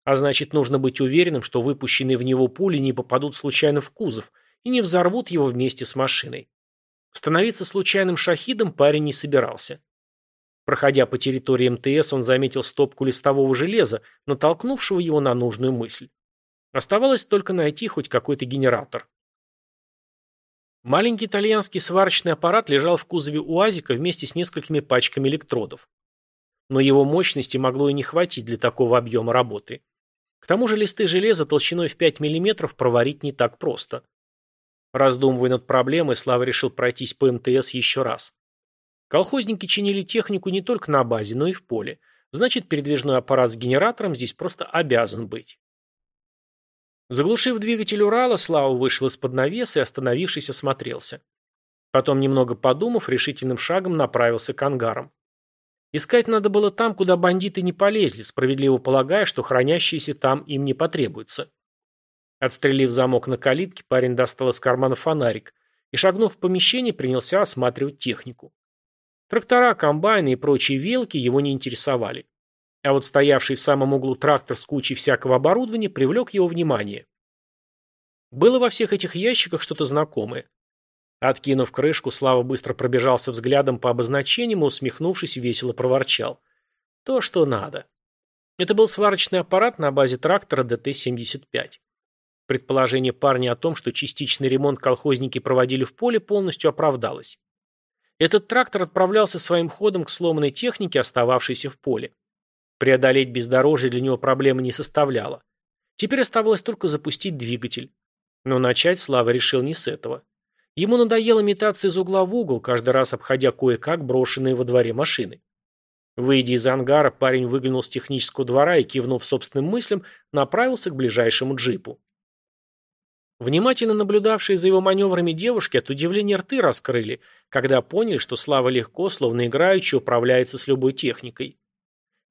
Speaker 1: А значит, нужно быть уверенным, что выпущенные в него пули не попадут случайно в кузов и не взорвут его вместе с машиной. Становиться случайным шахидом парень не собирался. Проходя по территории МТС, он заметил стопку листового железа, натолкнувшего его на нужную мысль. Оставалось только найти хоть какой-то генератор. Маленький итальянский сварочный аппарат лежал в кузове УАЗика вместе с несколькими пачками электродов. Но его мощности могло и не хватить для такого объема работы. К тому же листы железа толщиной в 5 мм проварить не так просто. Раздумывая над проблемой, Слава решил пройтись по МТС еще раз. Колхозники чинили технику не только на базе, но и в поле. Значит, передвижной аппарат с генератором здесь просто обязан быть. Заглушив двигатель Урала, Слава вышел из-под навеса и, остановившись, осмотрелся. Потом, немного подумав, решительным шагом направился к ангарам. Искать надо было там, куда бандиты не полезли, справедливо полагая, что хранящиеся там им не потребуется. Отстрелив замок на калитке, парень достал из кармана фонарик и, шагнув в помещение, принялся осматривать технику. Трактора, комбайны и прочие велки его не интересовали. А вот стоявший в самом углу трактор с кучей всякого оборудования привлек его внимание. Было во всех этих ящиках что-то знакомое. Откинув крышку, Слава быстро пробежался взглядом по обозначениям и, усмехнувшись, весело проворчал. То, что надо. Это был сварочный аппарат на базе трактора ДТ-75. Предположение парня о том, что частичный ремонт колхозники проводили в поле, полностью оправдалось. Этот трактор отправлялся своим ходом к сломанной технике, остававшейся в поле. Преодолеть бездорожье для него проблемы не составляло. Теперь оставалось только запустить двигатель. Но начать Слава решил не с этого. Ему надоело метаться из угла в угол, каждый раз обходя кое-как брошенные во дворе машины. Выйдя из ангара, парень выглянул с технического двора и, кивнув собственным мыслям, направился к ближайшему джипу. Внимательно наблюдавшие за его маневрами девушки от удивления рты раскрыли, когда поняли, что Слава легко, словно играючи, управляется с любой техникой.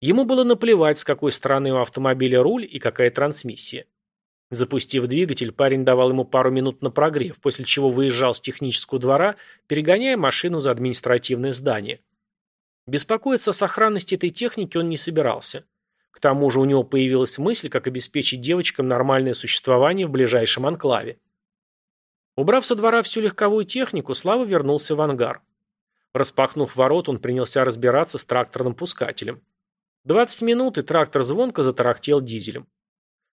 Speaker 1: Ему было наплевать, с какой стороны у автомобиля руль и какая трансмиссия. Запустив двигатель, парень давал ему пару минут на прогрев, после чего выезжал с технического двора, перегоняя машину за административное здание. Беспокоиться о сохранности этой техники он не собирался. К тому же у него появилась мысль, как обеспечить девочкам нормальное существование в ближайшем анклаве. Убрав со двора всю легковую технику, Слава вернулся в ангар. Распахнув ворот, он принялся разбираться с тракторным пускателем. Двадцать минут, и трактор звонко затарахтел дизелем.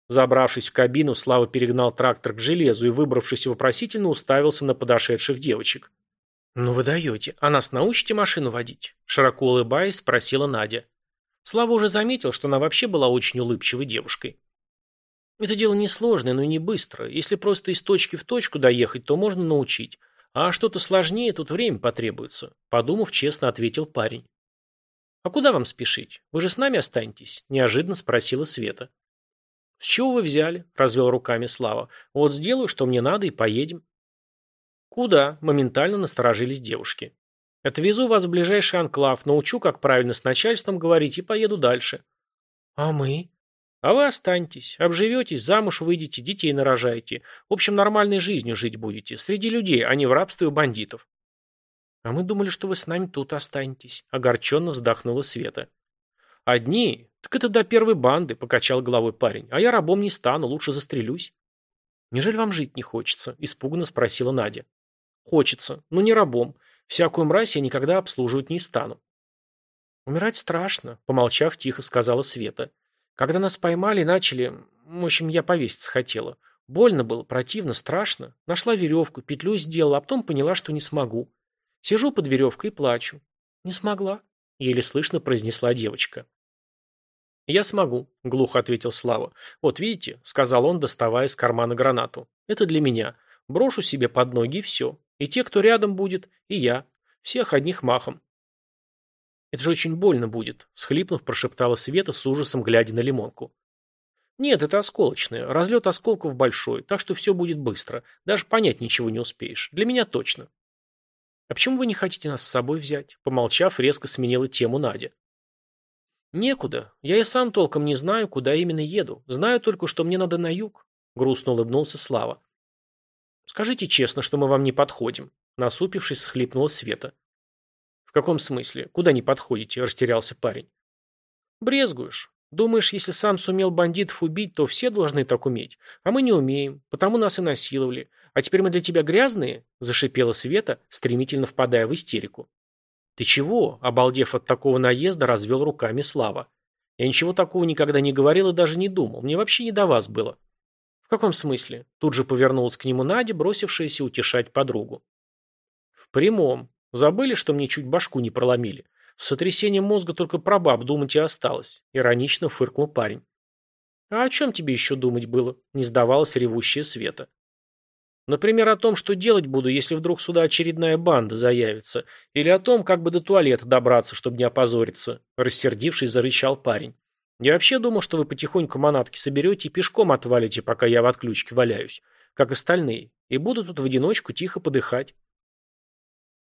Speaker 1: Забравшись в кабину, Слава перегнал трактор к железу и, выбравшись вопросительно, уставился на подошедших девочек. «Ну вы даете. А нас научите машину водить?» Широко улыбаясь, спросила Надя. Слава уже заметил, что она вообще была очень улыбчивой девушкой. «Это дело несложное, но и не быстро. Если просто из точки в точку доехать, то можно научить. А что-то сложнее, тут время потребуется», — подумав, честно ответил парень. «А куда вам спешить? Вы же с нами останетесь?» – неожиданно спросила Света. «С чего вы взяли?» – развел руками Слава. «Вот сделаю, что мне надо, и поедем». «Куда?» – моментально насторожились девушки. «Отвезу вас в ближайший анклав, научу, как правильно с начальством говорить, и поеду дальше». «А мы?» «А вы останетесь, обживетесь, замуж выйдете, детей нарожаете. В общем, нормальной жизнью жить будете, среди людей, а не в рабстве у бандитов». «А мы думали, что вы с нами тут останетесь», – огорченно вздохнула Света. «Одни? Так это до первой банды», — покачал головой парень. «А я рабом не стану, лучше застрелюсь». «Неужели вам жить не хочется?» — испуганно спросила Надя. «Хочется, но не рабом. Всякую мразь я никогда обслуживать не стану». «Умирать страшно», — помолчав, тихо сказала Света. «Когда нас поймали, начали... В общем, я повеситься хотела. Больно было, противно, страшно. Нашла веревку, петлю сделала, а потом поняла, что не смогу. Сижу под веревкой и плачу. Не смогла еле слышно произнесла девочка. «Я смогу», — глухо ответил Слава. «Вот видите», — сказал он, доставая из кармана гранату. «Это для меня. Брошу себе под ноги и все. И те, кто рядом будет, и я. Всех одних махом». «Это же очень больно будет», — всхлипнув, прошептала Света с ужасом, глядя на лимонку. «Нет, это осколочное. Разлет осколков большой, так что все будет быстро. Даже понять ничего не успеешь. Для меня точно». «А почему вы не хотите нас с собой взять?» Помолчав, резко сменила тему Надя. «Некуда. Я и сам толком не знаю, куда именно еду. Знаю только, что мне надо на юг», — грустно улыбнулся Слава. «Скажите честно, что мы вам не подходим», — насупившись, схлипнула Света. «В каком смысле? Куда не подходите?» — растерялся парень. «Брезгуешь. Думаешь, если сам сумел бандитов убить, то все должны так уметь. А мы не умеем, потому нас и насиловали. А теперь мы для тебя грязные?» – зашипела Света, стремительно впадая в истерику. «Ты чего?» – обалдев от такого наезда, развел руками Слава. «Я ничего такого никогда не говорил и даже не думал. Мне вообще не до вас было». «В каком смысле?» – тут же повернулась к нему Надя, бросившаяся утешать подругу. «В прямом. Забыли, что мне чуть башку не проломили. С сотрясением мозга только про баб думать и осталось», – иронично фыркнул парень. «А о чем тебе еще думать было?» – не сдавалась ревущая Света. Например, о том, что делать буду, если вдруг сюда очередная банда заявится, или о том, как бы до туалета добраться, чтобы не опозориться, рассердившись, зарычал парень. Я вообще думал, что вы потихоньку манатки соберете и пешком отвалите, пока я в отключке валяюсь, как остальные, и буду тут в одиночку тихо подыхать.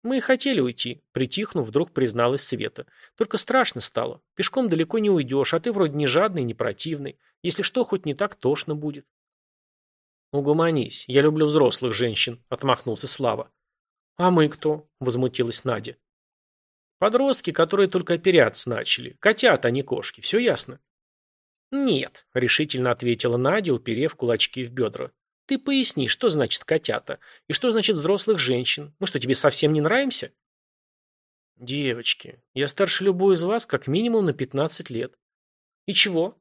Speaker 1: Мы и хотели уйти, притихнув, вдруг призналась Света. Только страшно стало. Пешком далеко не уйдешь, а ты вроде не жадный, не противный. Если что, хоть не так тошно будет. «Угомонись, я люблю взрослых женщин», — отмахнулся Слава. «А мы кто?» — возмутилась Надя. «Подростки, которые только оперяться начали. Котята, а не кошки. Все ясно?» «Нет», — решительно ответила Надя, уперев кулачки в бедра. «Ты поясни, что значит котята? И что значит взрослых женщин? Мы что, тебе совсем не нравимся?» «Девочки, я старше любой из вас как минимум на пятнадцать лет». «И чего?»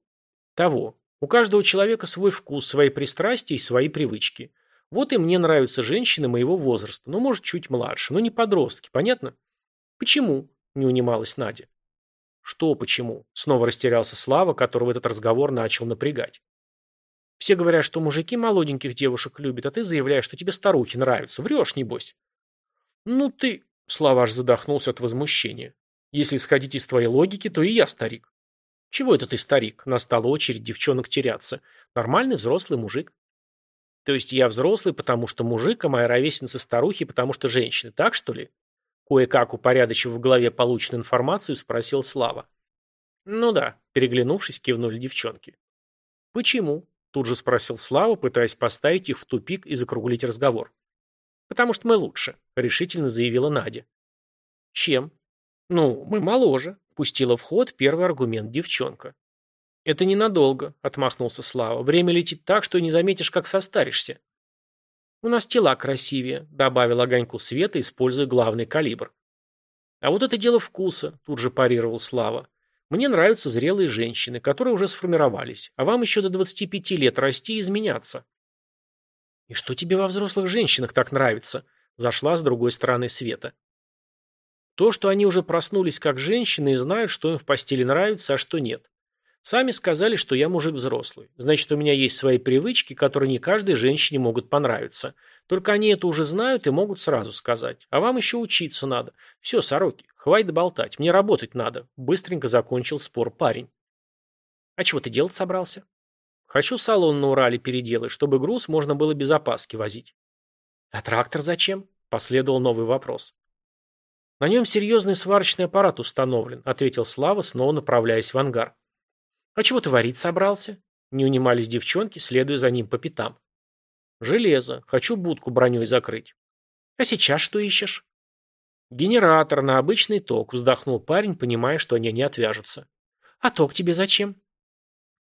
Speaker 1: «Того. У каждого человека свой вкус, свои пристрастия и свои привычки. Вот и мне нравятся женщины моего возраста, но, может, чуть младше, но не подростки, понятно? Почему? Не унималась Надя. Что почему? Снова растерялся Слава, которого этот разговор начал напрягать. Все говорят, что мужики молоденьких девушек любят, а ты заявляешь, что тебе старухи нравятся. Врешь, небось. Ну ты... Слава аж задохнулся от возмущения. Если исходить из твоей логики, то и я старик. Чего это ты старик? Настала очередь девчонок теряться. Нормальный взрослый мужик. То есть я взрослый, потому что мужик, а моя ровесница старухи, потому что женщины, так что ли? Кое-как упорядочив в голове полученную информацию, спросил Слава. Ну да, переглянувшись, кивнули девчонки. Почему? Тут же спросил Слава, пытаясь поставить их в тупик и закруглить разговор. «Потому что мы лучше», — решительно заявила Надя. «Чем?» «Ну, мы моложе», — пустила в ход первый аргумент девчонка. «Это ненадолго», — отмахнулся Слава. «Время летит так, что не заметишь, как состаришься». «У нас тела красивее», — добавил огоньку света, используя главный калибр. «А вот это дело вкуса», — тут же парировал Слава. «Мне нравятся зрелые женщины, которые уже сформировались, а вам еще до 25 лет расти и изменяться». «И что тебе во взрослых женщинах так нравится?» — зашла с другой стороны света. То, что они уже проснулись как женщины и знают, что им в постели нравится, а что нет. Сами сказали, что я мужик взрослый. Значит, у меня есть свои привычки, которые не каждой женщине могут понравиться. Только они это уже знают и могут сразу сказать. А вам еще учиться надо. Все, сороки, хватит болтать, мне работать надо. Быстренько закончил спор парень. А чего ты делать собрался? Хочу салон на Урале переделать, чтобы груз можно было без опаски возить. А трактор зачем? Последовал новый вопрос. На нем серьезный сварочный аппарат установлен, ответил Слава, снова направляясь в ангар. А чего ты варить собрался? Не унимались девчонки, следуя за ним по пятам. Железо. Хочу будку броней закрыть. А сейчас что ищешь? Генератор на обычный ток, вздохнул парень, понимая, что они не отвяжутся. А ток тебе зачем?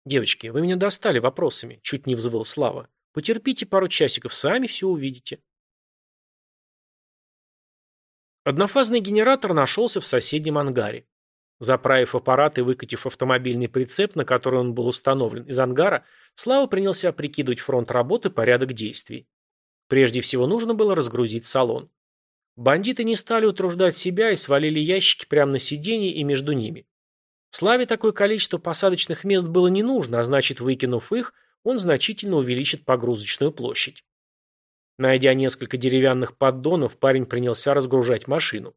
Speaker 1: Девочки, вы меня достали вопросами, чуть не взвыл Слава. Потерпите пару часиков, сами все увидите. Однофазный генератор нашелся в соседнем ангаре. Заправив аппарат и выкатив автомобильный прицеп, на который он был установлен, из ангара, Слава принялся прикидывать фронт работы, порядок действий. Прежде всего нужно было разгрузить салон. Бандиты не стали утруждать себя и свалили ящики прямо на сиденье и между ними. Славе такое количество посадочных мест было не нужно, а значит, выкинув их, он значительно увеличит погрузочную площадь. Найдя несколько деревянных поддонов, парень принялся разгружать машину.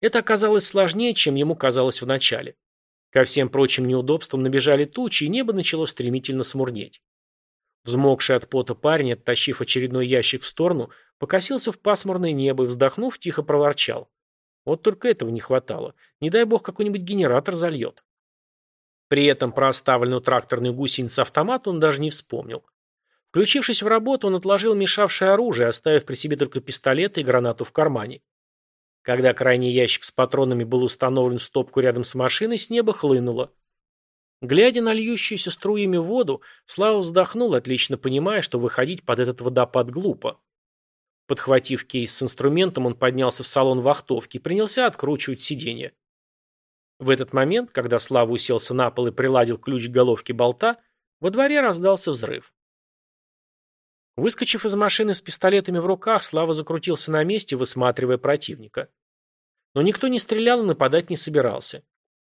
Speaker 1: Это оказалось сложнее, чем ему казалось вначале. Ко всем прочим неудобствам набежали тучи, и небо начало стремительно смурнеть. Взмокший от пота парень, оттащив очередной ящик в сторону, покосился в пасмурное небо и, вздохнув, тихо проворчал. Вот только этого не хватало. Не дай бог какой-нибудь генератор зальет. При этом про оставленную тракторную гусеницу автомат он даже не вспомнил. Включившись в работу, он отложил мешавшее оружие, оставив при себе только пистолет и гранату в кармане. Когда крайний ящик с патронами был установлен в стопку рядом с машиной, с неба хлынуло. Глядя на льющуюся струями воду, Слава вздохнул, отлично понимая, что выходить под этот водопад глупо. Подхватив кейс с инструментом, он поднялся в салон вахтовки и принялся откручивать сиденье. В этот момент, когда Слава уселся на пол и приладил ключ к головке болта, во дворе раздался взрыв. Выскочив из машины с пистолетами в руках, Слава закрутился на месте, высматривая противника. Но никто не стрелял и нападать не собирался.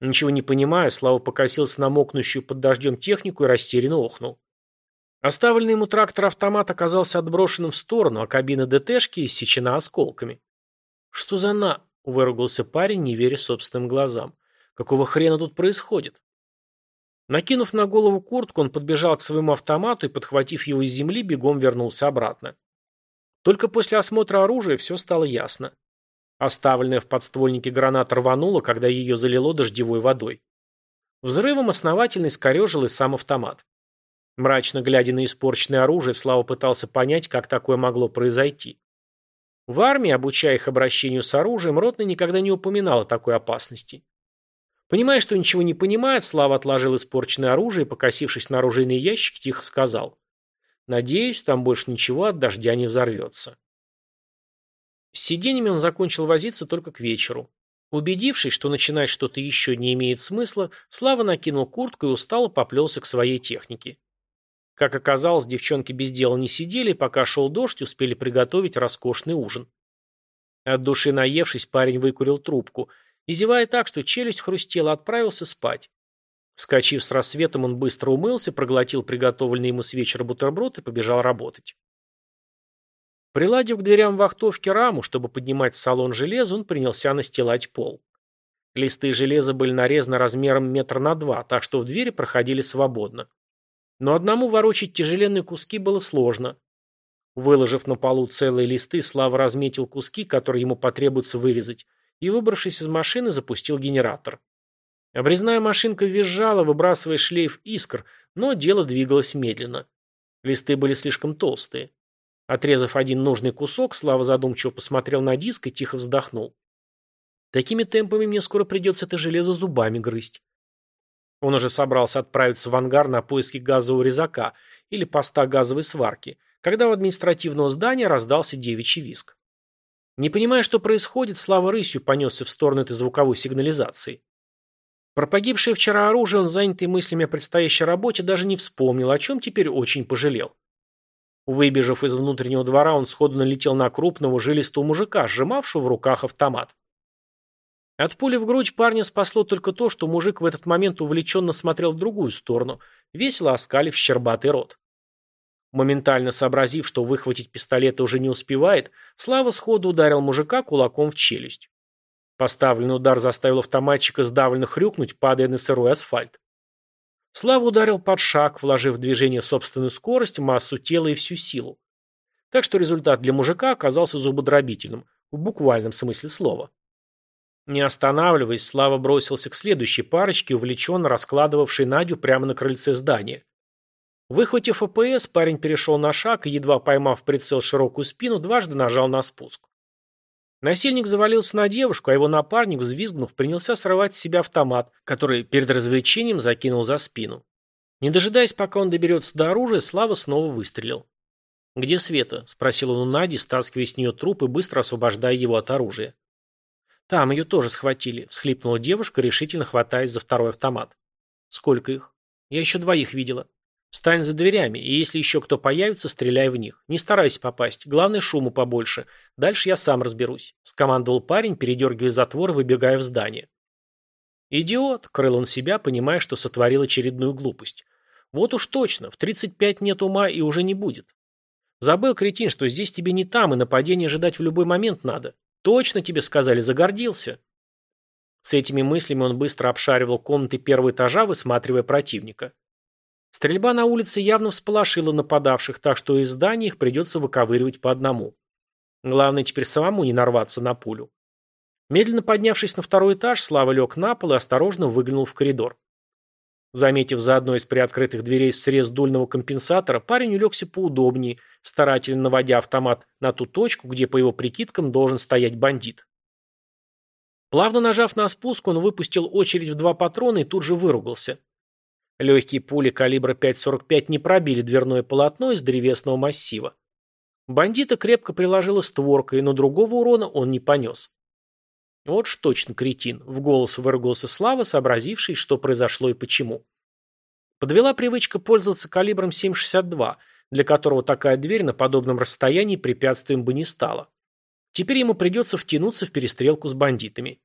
Speaker 1: Ничего не понимая, Слава покосился на мокнущую под дождем технику и растерянно охнул. Оставленный ему трактор-автомат оказался отброшенным в сторону, а кабина ДТшки иссечена осколками. «Что за на...» — выругался парень, не веря собственным глазам. «Какого хрена тут происходит?» Накинув на голову куртку, он подбежал к своему автомату и, подхватив его из земли, бегом вернулся обратно. Только после осмотра оружия все стало ясно. Оставленная в подствольнике граната рванула, когда ее залило дождевой водой. Взрывом основательно искорежил и сам автомат. Мрачно глядя на испорченное оружие, Слава пытался понять, как такое могло произойти. В армии, обучая их обращению с оружием, Ротный никогда не упоминал о такой опасности. Понимая, что ничего не понимает, Слава отложил испорченное оружие и, покосившись на оружейный ящик, тихо сказал. «Надеюсь, там больше ничего от дождя не взорвется». С сиденьями он закончил возиться только к вечеру. Убедившись, что начинать что-то еще не имеет смысла, Слава накинул куртку и устало поплелся к своей технике. Как оказалось, девчонки без дела не сидели, пока шел дождь, успели приготовить роскошный ужин. От души наевшись, парень выкурил трубку – и, зевая так, что челюсть хрустела, отправился спать. Вскочив с рассветом, он быстро умылся, проглотил приготовленный ему с вечера бутерброд и побежал работать. Приладив к дверям вахтовки раму, чтобы поднимать в салон железо, он принялся настилать пол. Листы железа были нарезаны размером метр на два, так что в двери проходили свободно. Но одному ворочать тяжеленные куски было сложно. Выложив на полу целые листы, Слава разметил куски, которые ему потребуется вырезать, и, выбравшись из машины, запустил генератор. Обрезная машинка визжала, выбрасывая шлейф искр, но дело двигалось медленно. Листы были слишком толстые. Отрезав один нужный кусок, Слава задумчиво посмотрел на диск и тихо вздохнул. Такими темпами мне скоро придется это железо зубами грызть. Он уже собрался отправиться в ангар на поиски газового резака или поста газовой сварки, когда у административного здания раздался девичий виск. Не понимая, что происходит, Слава рысью понесся в сторону этой звуковой сигнализации. Про погибшее вчера оружие он, занятый мыслями о предстоящей работе, даже не вспомнил, о чем теперь очень пожалел. Выбежав из внутреннего двора, он сходу налетел на крупного жилистого мужика, сжимавшего в руках автомат. От пули в грудь парня спасло только то, что мужик в этот момент увлеченно смотрел в другую сторону, весело оскалив щербатый рот. Моментально сообразив, что выхватить пистолет уже не успевает, Слава сходу ударил мужика кулаком в челюсть. Поставленный удар заставил автоматчика сдавленно хрюкнуть, падая на сырой асфальт. Слава ударил под шаг, вложив в движение собственную скорость, массу тела и всю силу. Так что результат для мужика оказался зубодробительным, в буквальном смысле слова. Не останавливаясь, Слава бросился к следующей парочке, увлеченно раскладывавшей Надю прямо на крыльце здания. Выхватив АПС, парень перешел на шаг и, едва поймав прицел широкую спину, дважды нажал на спуск. Насильник завалился на девушку, а его напарник, взвизгнув, принялся срывать с себя автомат, который перед развлечением закинул за спину. Не дожидаясь, пока он доберется до оружия, Слава снова выстрелил. «Где Света?» – спросил он у Нади, стаскивая с нее труп и быстро освобождая его от оружия. «Там ее тоже схватили», – всхлипнула девушка, решительно хватаясь за второй автомат. «Сколько их?» «Я еще двоих видела». Встань за дверями, и если еще кто появится, стреляй в них. Не старайся попасть. Главное, шуму побольше. Дальше я сам разберусь», — скомандовал парень, передергивая затвор выбегая в здание. «Идиот!» — крыл он себя, понимая, что сотворил очередную глупость. «Вот уж точно, в 35 нет ума и уже не будет. Забыл, кретин, что здесь тебе не там, и нападение ожидать в любой момент надо. Точно тебе сказали, загордился». С этими мыслями он быстро обшаривал комнаты первого этажа, высматривая противника. Стрельба на улице явно всполошила нападавших, так что из здания их придется выковыривать по одному. Главное теперь самому не нарваться на пулю. Медленно поднявшись на второй этаж, Слава лег на пол и осторожно выглянул в коридор. Заметив за одной из приоткрытых дверей срез дульного компенсатора, парень улегся поудобнее, старательно наводя автомат на ту точку, где, по его прикидкам, должен стоять бандит. Плавно нажав на спуск, он выпустил очередь в два патрона и тут же выругался. Легкие пули калибра 5,45 не пробили дверное полотно из древесного массива. Бандита крепко приложила створкой, но другого урона он не понес. Вот ж точно кретин, в голос выругался Слава, сообразивший, что произошло и почему. Подвела привычка пользоваться калибром 7,62, для которого такая дверь на подобном расстоянии препятствием бы не стала. Теперь ему придется втянуться в перестрелку с бандитами.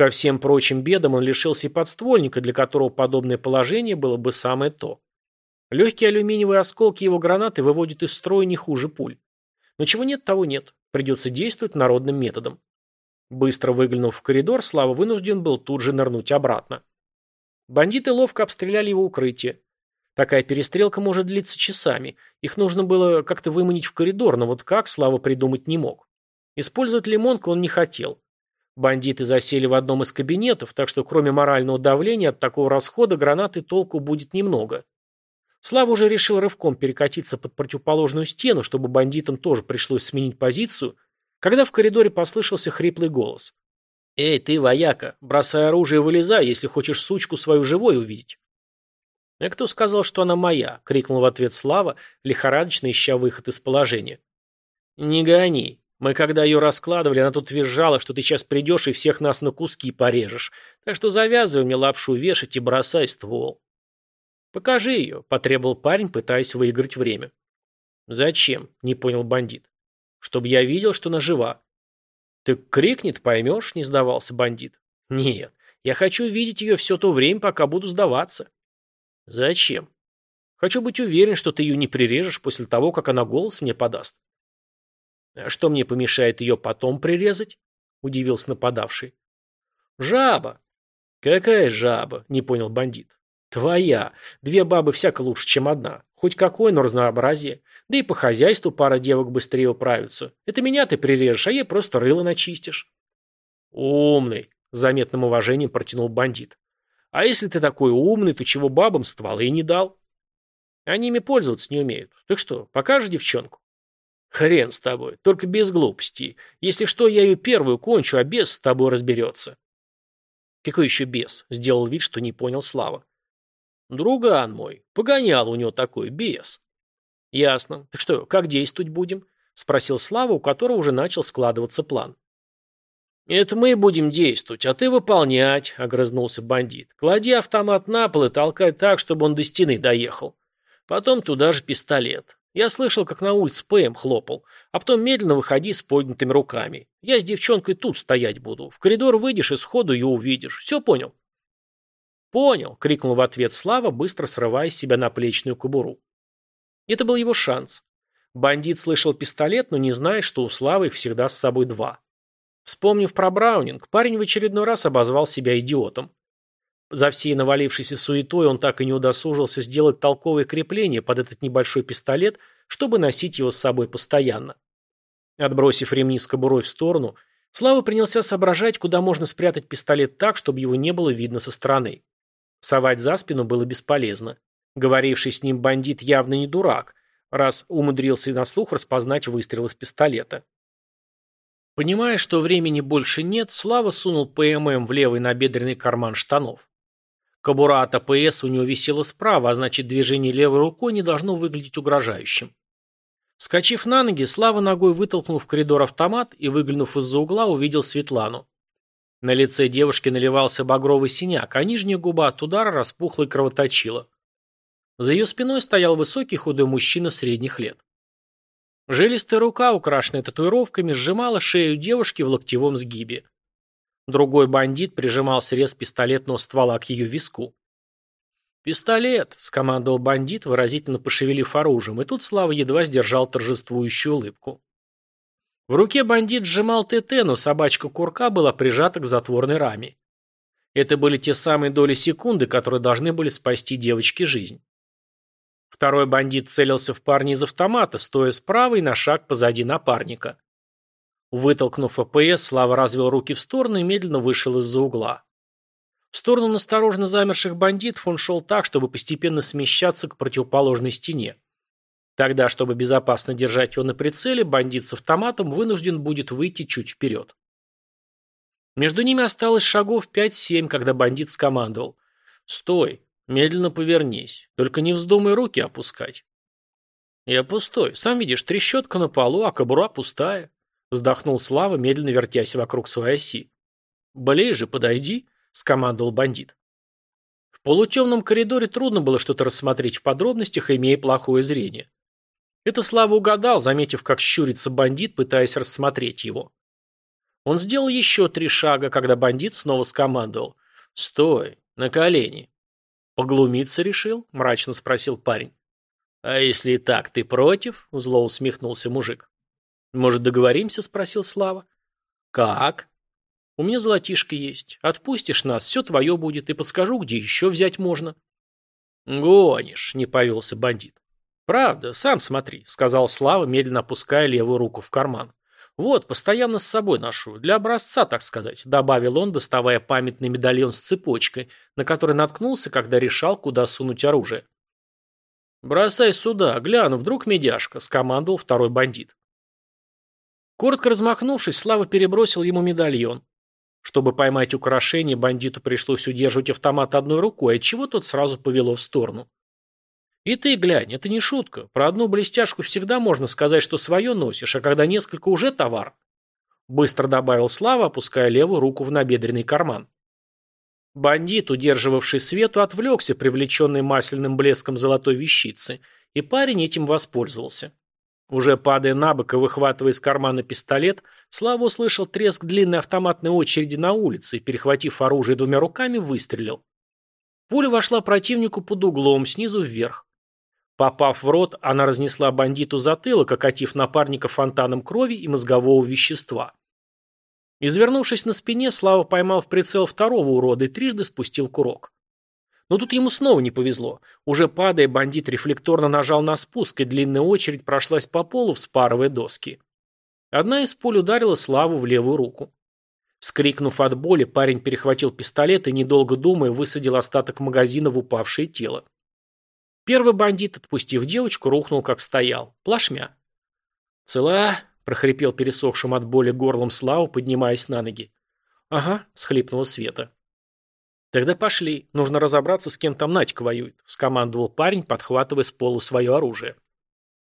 Speaker 1: Ко всем прочим бедам он лишился и подствольника, для которого подобное положение было бы самое то. Легкие алюминиевые осколки его гранаты выводят из строя не хуже пуль. Но чего нет, того нет. Придется действовать народным методом. Быстро выглянув в коридор, Слава вынужден был тут же нырнуть обратно. Бандиты ловко обстреляли его укрытие. Такая перестрелка может длиться часами. Их нужно было как-то выманить в коридор, но вот как, Слава придумать не мог. Использовать лимонку он не хотел. Бандиты засели в одном из кабинетов, так что кроме морального давления от такого расхода гранаты толку будет немного. Слава уже решил рывком перекатиться под противоположную стену, чтобы бандитам тоже пришлось сменить позицию, когда в коридоре послышался хриплый голос. «Эй, ты, вояка, бросай оружие и вылезай, если хочешь сучку свою живой увидеть». «А кто сказал, что она моя?» — крикнул в ответ Слава, лихорадочно ища выход из положения. «Не гони. Мы когда ее раскладывали, она тут визжала, что ты сейчас придешь и всех нас на куски порежешь. Так что завязывай мне лапшу вешать и бросай ствол. Покажи ее, потребовал парень, пытаясь выиграть время. Зачем? Не понял бандит. Чтобы я видел, что она жива. Ты крикнет, поймешь, не сдавался бандит. Нет, Я хочу видеть ее все то время, пока буду сдаваться. Зачем? Хочу быть уверен, что ты ее не прирежешь после того, как она голос мне подаст. А что мне помешает ее потом прирезать? Удивился нападавший. Жаба. Какая жаба? Не понял бандит. Твоя. Две бабы всяко лучше, чем одна. Хоть какое, но разнообразие. Да и по хозяйству пара девок быстрее управится. Это меня ты прирежешь, а ей просто рыло начистишь. Умный, с заметным уважением протянул бандит. А если ты такой умный, то чего бабам стволы и не дал? Они ими пользоваться не умеют. Так что, покажешь девчонку? Хрен с тобой, только без глупостей. Если что, я ее первую кончу, а бес с тобой разберется. Какой еще бес? Сделал вид, что не понял Слава. Друган мой, погонял у него такой бес. Ясно. Так что, как действовать будем? Спросил Слава, у которого уже начал складываться план. «Это мы будем действовать, а ты выполнять», — огрызнулся бандит. «Клади автомат на пол и толкай так, чтобы он до стены доехал. Потом туда же пистолет. Я слышал, как на улице ПМ хлопал. А потом медленно выходи с поднятыми руками. Я с девчонкой тут стоять буду. В коридор выйдешь и сходу ее увидишь. Все понял?» «Понял», — крикнул в ответ Слава, быстро срывая с себя наплечную кобуру. Это был его шанс. Бандит слышал пистолет, но не зная, что у Славы всегда с собой два. Вспомнив про Браунинг, парень в очередной раз обозвал себя идиотом. За всей навалившейся суетой он так и не удосужился сделать толковое крепление под этот небольшой пистолет, чтобы носить его с собой постоянно. Отбросив ремни с кобурой в сторону, Слава принялся соображать, куда можно спрятать пистолет так, чтобы его не было видно со стороны. Совать за спину было бесполезно. Говоривший с ним бандит явно не дурак, раз умудрился на слух распознать выстрел из пистолета. Понимая, что времени больше нет, Слава сунул ПММ в левый набедренный карман штанов. Кобура от АПС у него висела справа, а значит движение левой рукой не должно выглядеть угрожающим. Скочив на ноги, Слава ногой вытолкнул в коридор автомат и, выглянув из-за угла, увидел Светлану. На лице девушки наливался багровый синяк, а нижняя губа от удара распухла и кровоточила. За ее спиной стоял высокий худой мужчина средних лет. Жилистая рука, украшенная татуировками, сжимала шею девушки в локтевом сгибе. Другой бандит прижимал срез пистолетного ствола к ее виску. «Пистолет!» – скомандовал бандит, выразительно пошевелив оружием, и тут Слава едва сдержал торжествующую улыбку. В руке бандит сжимал ТТ, но собачка курка была прижата к затворной раме. Это были те самые доли секунды, которые должны были спасти девочке жизнь. Второй бандит целился в парня из автомата, стоя справа и на шаг позади напарника. Вытолкнув АПС, Слава развел руки в стороны и медленно вышел из-за угла. В сторону настороженно замерших бандитов он шел так, чтобы постепенно смещаться к противоположной стене. Тогда, чтобы безопасно держать его на прицеле, бандит с автоматом вынужден будет выйти чуть вперед. Между ними осталось шагов 5-7, когда бандит скомандовал. «Стой! Медленно повернись. Только не вздумай руки опускать. Я пустой. Сам видишь, трещотка на полу, а кобура пустая. Вздохнул Слава, медленно вертясь вокруг своей оси. «Ближе подойди», — скомандовал бандит. В полутемном коридоре трудно было что-то рассмотреть в подробностях, имея плохое зрение. Это Слава угадал, заметив, как щурится бандит, пытаясь рассмотреть его. Он сделал еще три шага, когда бандит снова скомандовал. «Стой! На колени!» «Поглумиться решил?» – мрачно спросил парень. «А если и так, ты против?» – зло усмехнулся мужик. «Может, договоримся?» – спросил Слава. «Как?» «У меня золотишко есть. Отпустишь нас, все твое будет, и подскажу, где еще взять можно». «Гонишь», – не повелся бандит. «Правда, сам смотри», – сказал Слава, медленно опуская левую руку в карман. «Вот, постоянно с собой ношу. Для образца, так сказать», — добавил он, доставая памятный медальон с цепочкой, на который наткнулся, когда решал, куда сунуть оружие. «Бросай сюда, гляну, вдруг медяшка», — скомандовал второй бандит. Коротко размахнувшись, Слава перебросил ему медальон. Чтобы поймать украшение, бандиту пришлось удерживать автомат одной рукой, отчего тот сразу повело в сторону. И ты глянь, это не шутка. Про одну блестяшку всегда можно сказать, что свое носишь, а когда несколько уже товар. Быстро добавил Слава, опуская левую руку в набедренный карман. Бандит, удерживавший свету, отвлекся, привлеченный масляным блеском золотой вещицы, и парень этим воспользовался. Уже падая на бок и выхватывая из кармана пистолет, Слава услышал треск длинной автоматной очереди на улице и, перехватив оружие двумя руками, выстрелил. Пуля вошла противнику под углом, снизу вверх. Попав в рот, она разнесла бандиту затылок, окатив напарника фонтаном крови и мозгового вещества. Извернувшись на спине, Слава поймал в прицел второго урода и трижды спустил курок. Но тут ему снова не повезло. Уже падая, бандит рефлекторно нажал на спуск, и длинная очередь прошлась по полу, вспарывая доски. Одна из пуль ударила Славу в левую руку. Вскрикнув от боли, парень перехватил пистолет и, недолго думая, высадил остаток магазина в упавшее тело. Первый бандит, отпустив девочку, рухнул, как стоял. Плашмя. «Цела?» – прохрипел пересохшим от боли горлом Славу, поднимаясь на ноги. «Ага», – схлипнула Света. «Тогда пошли. Нужно разобраться, с кем там Надька воюет», – скомандовал парень, подхватывая с полу свое оружие.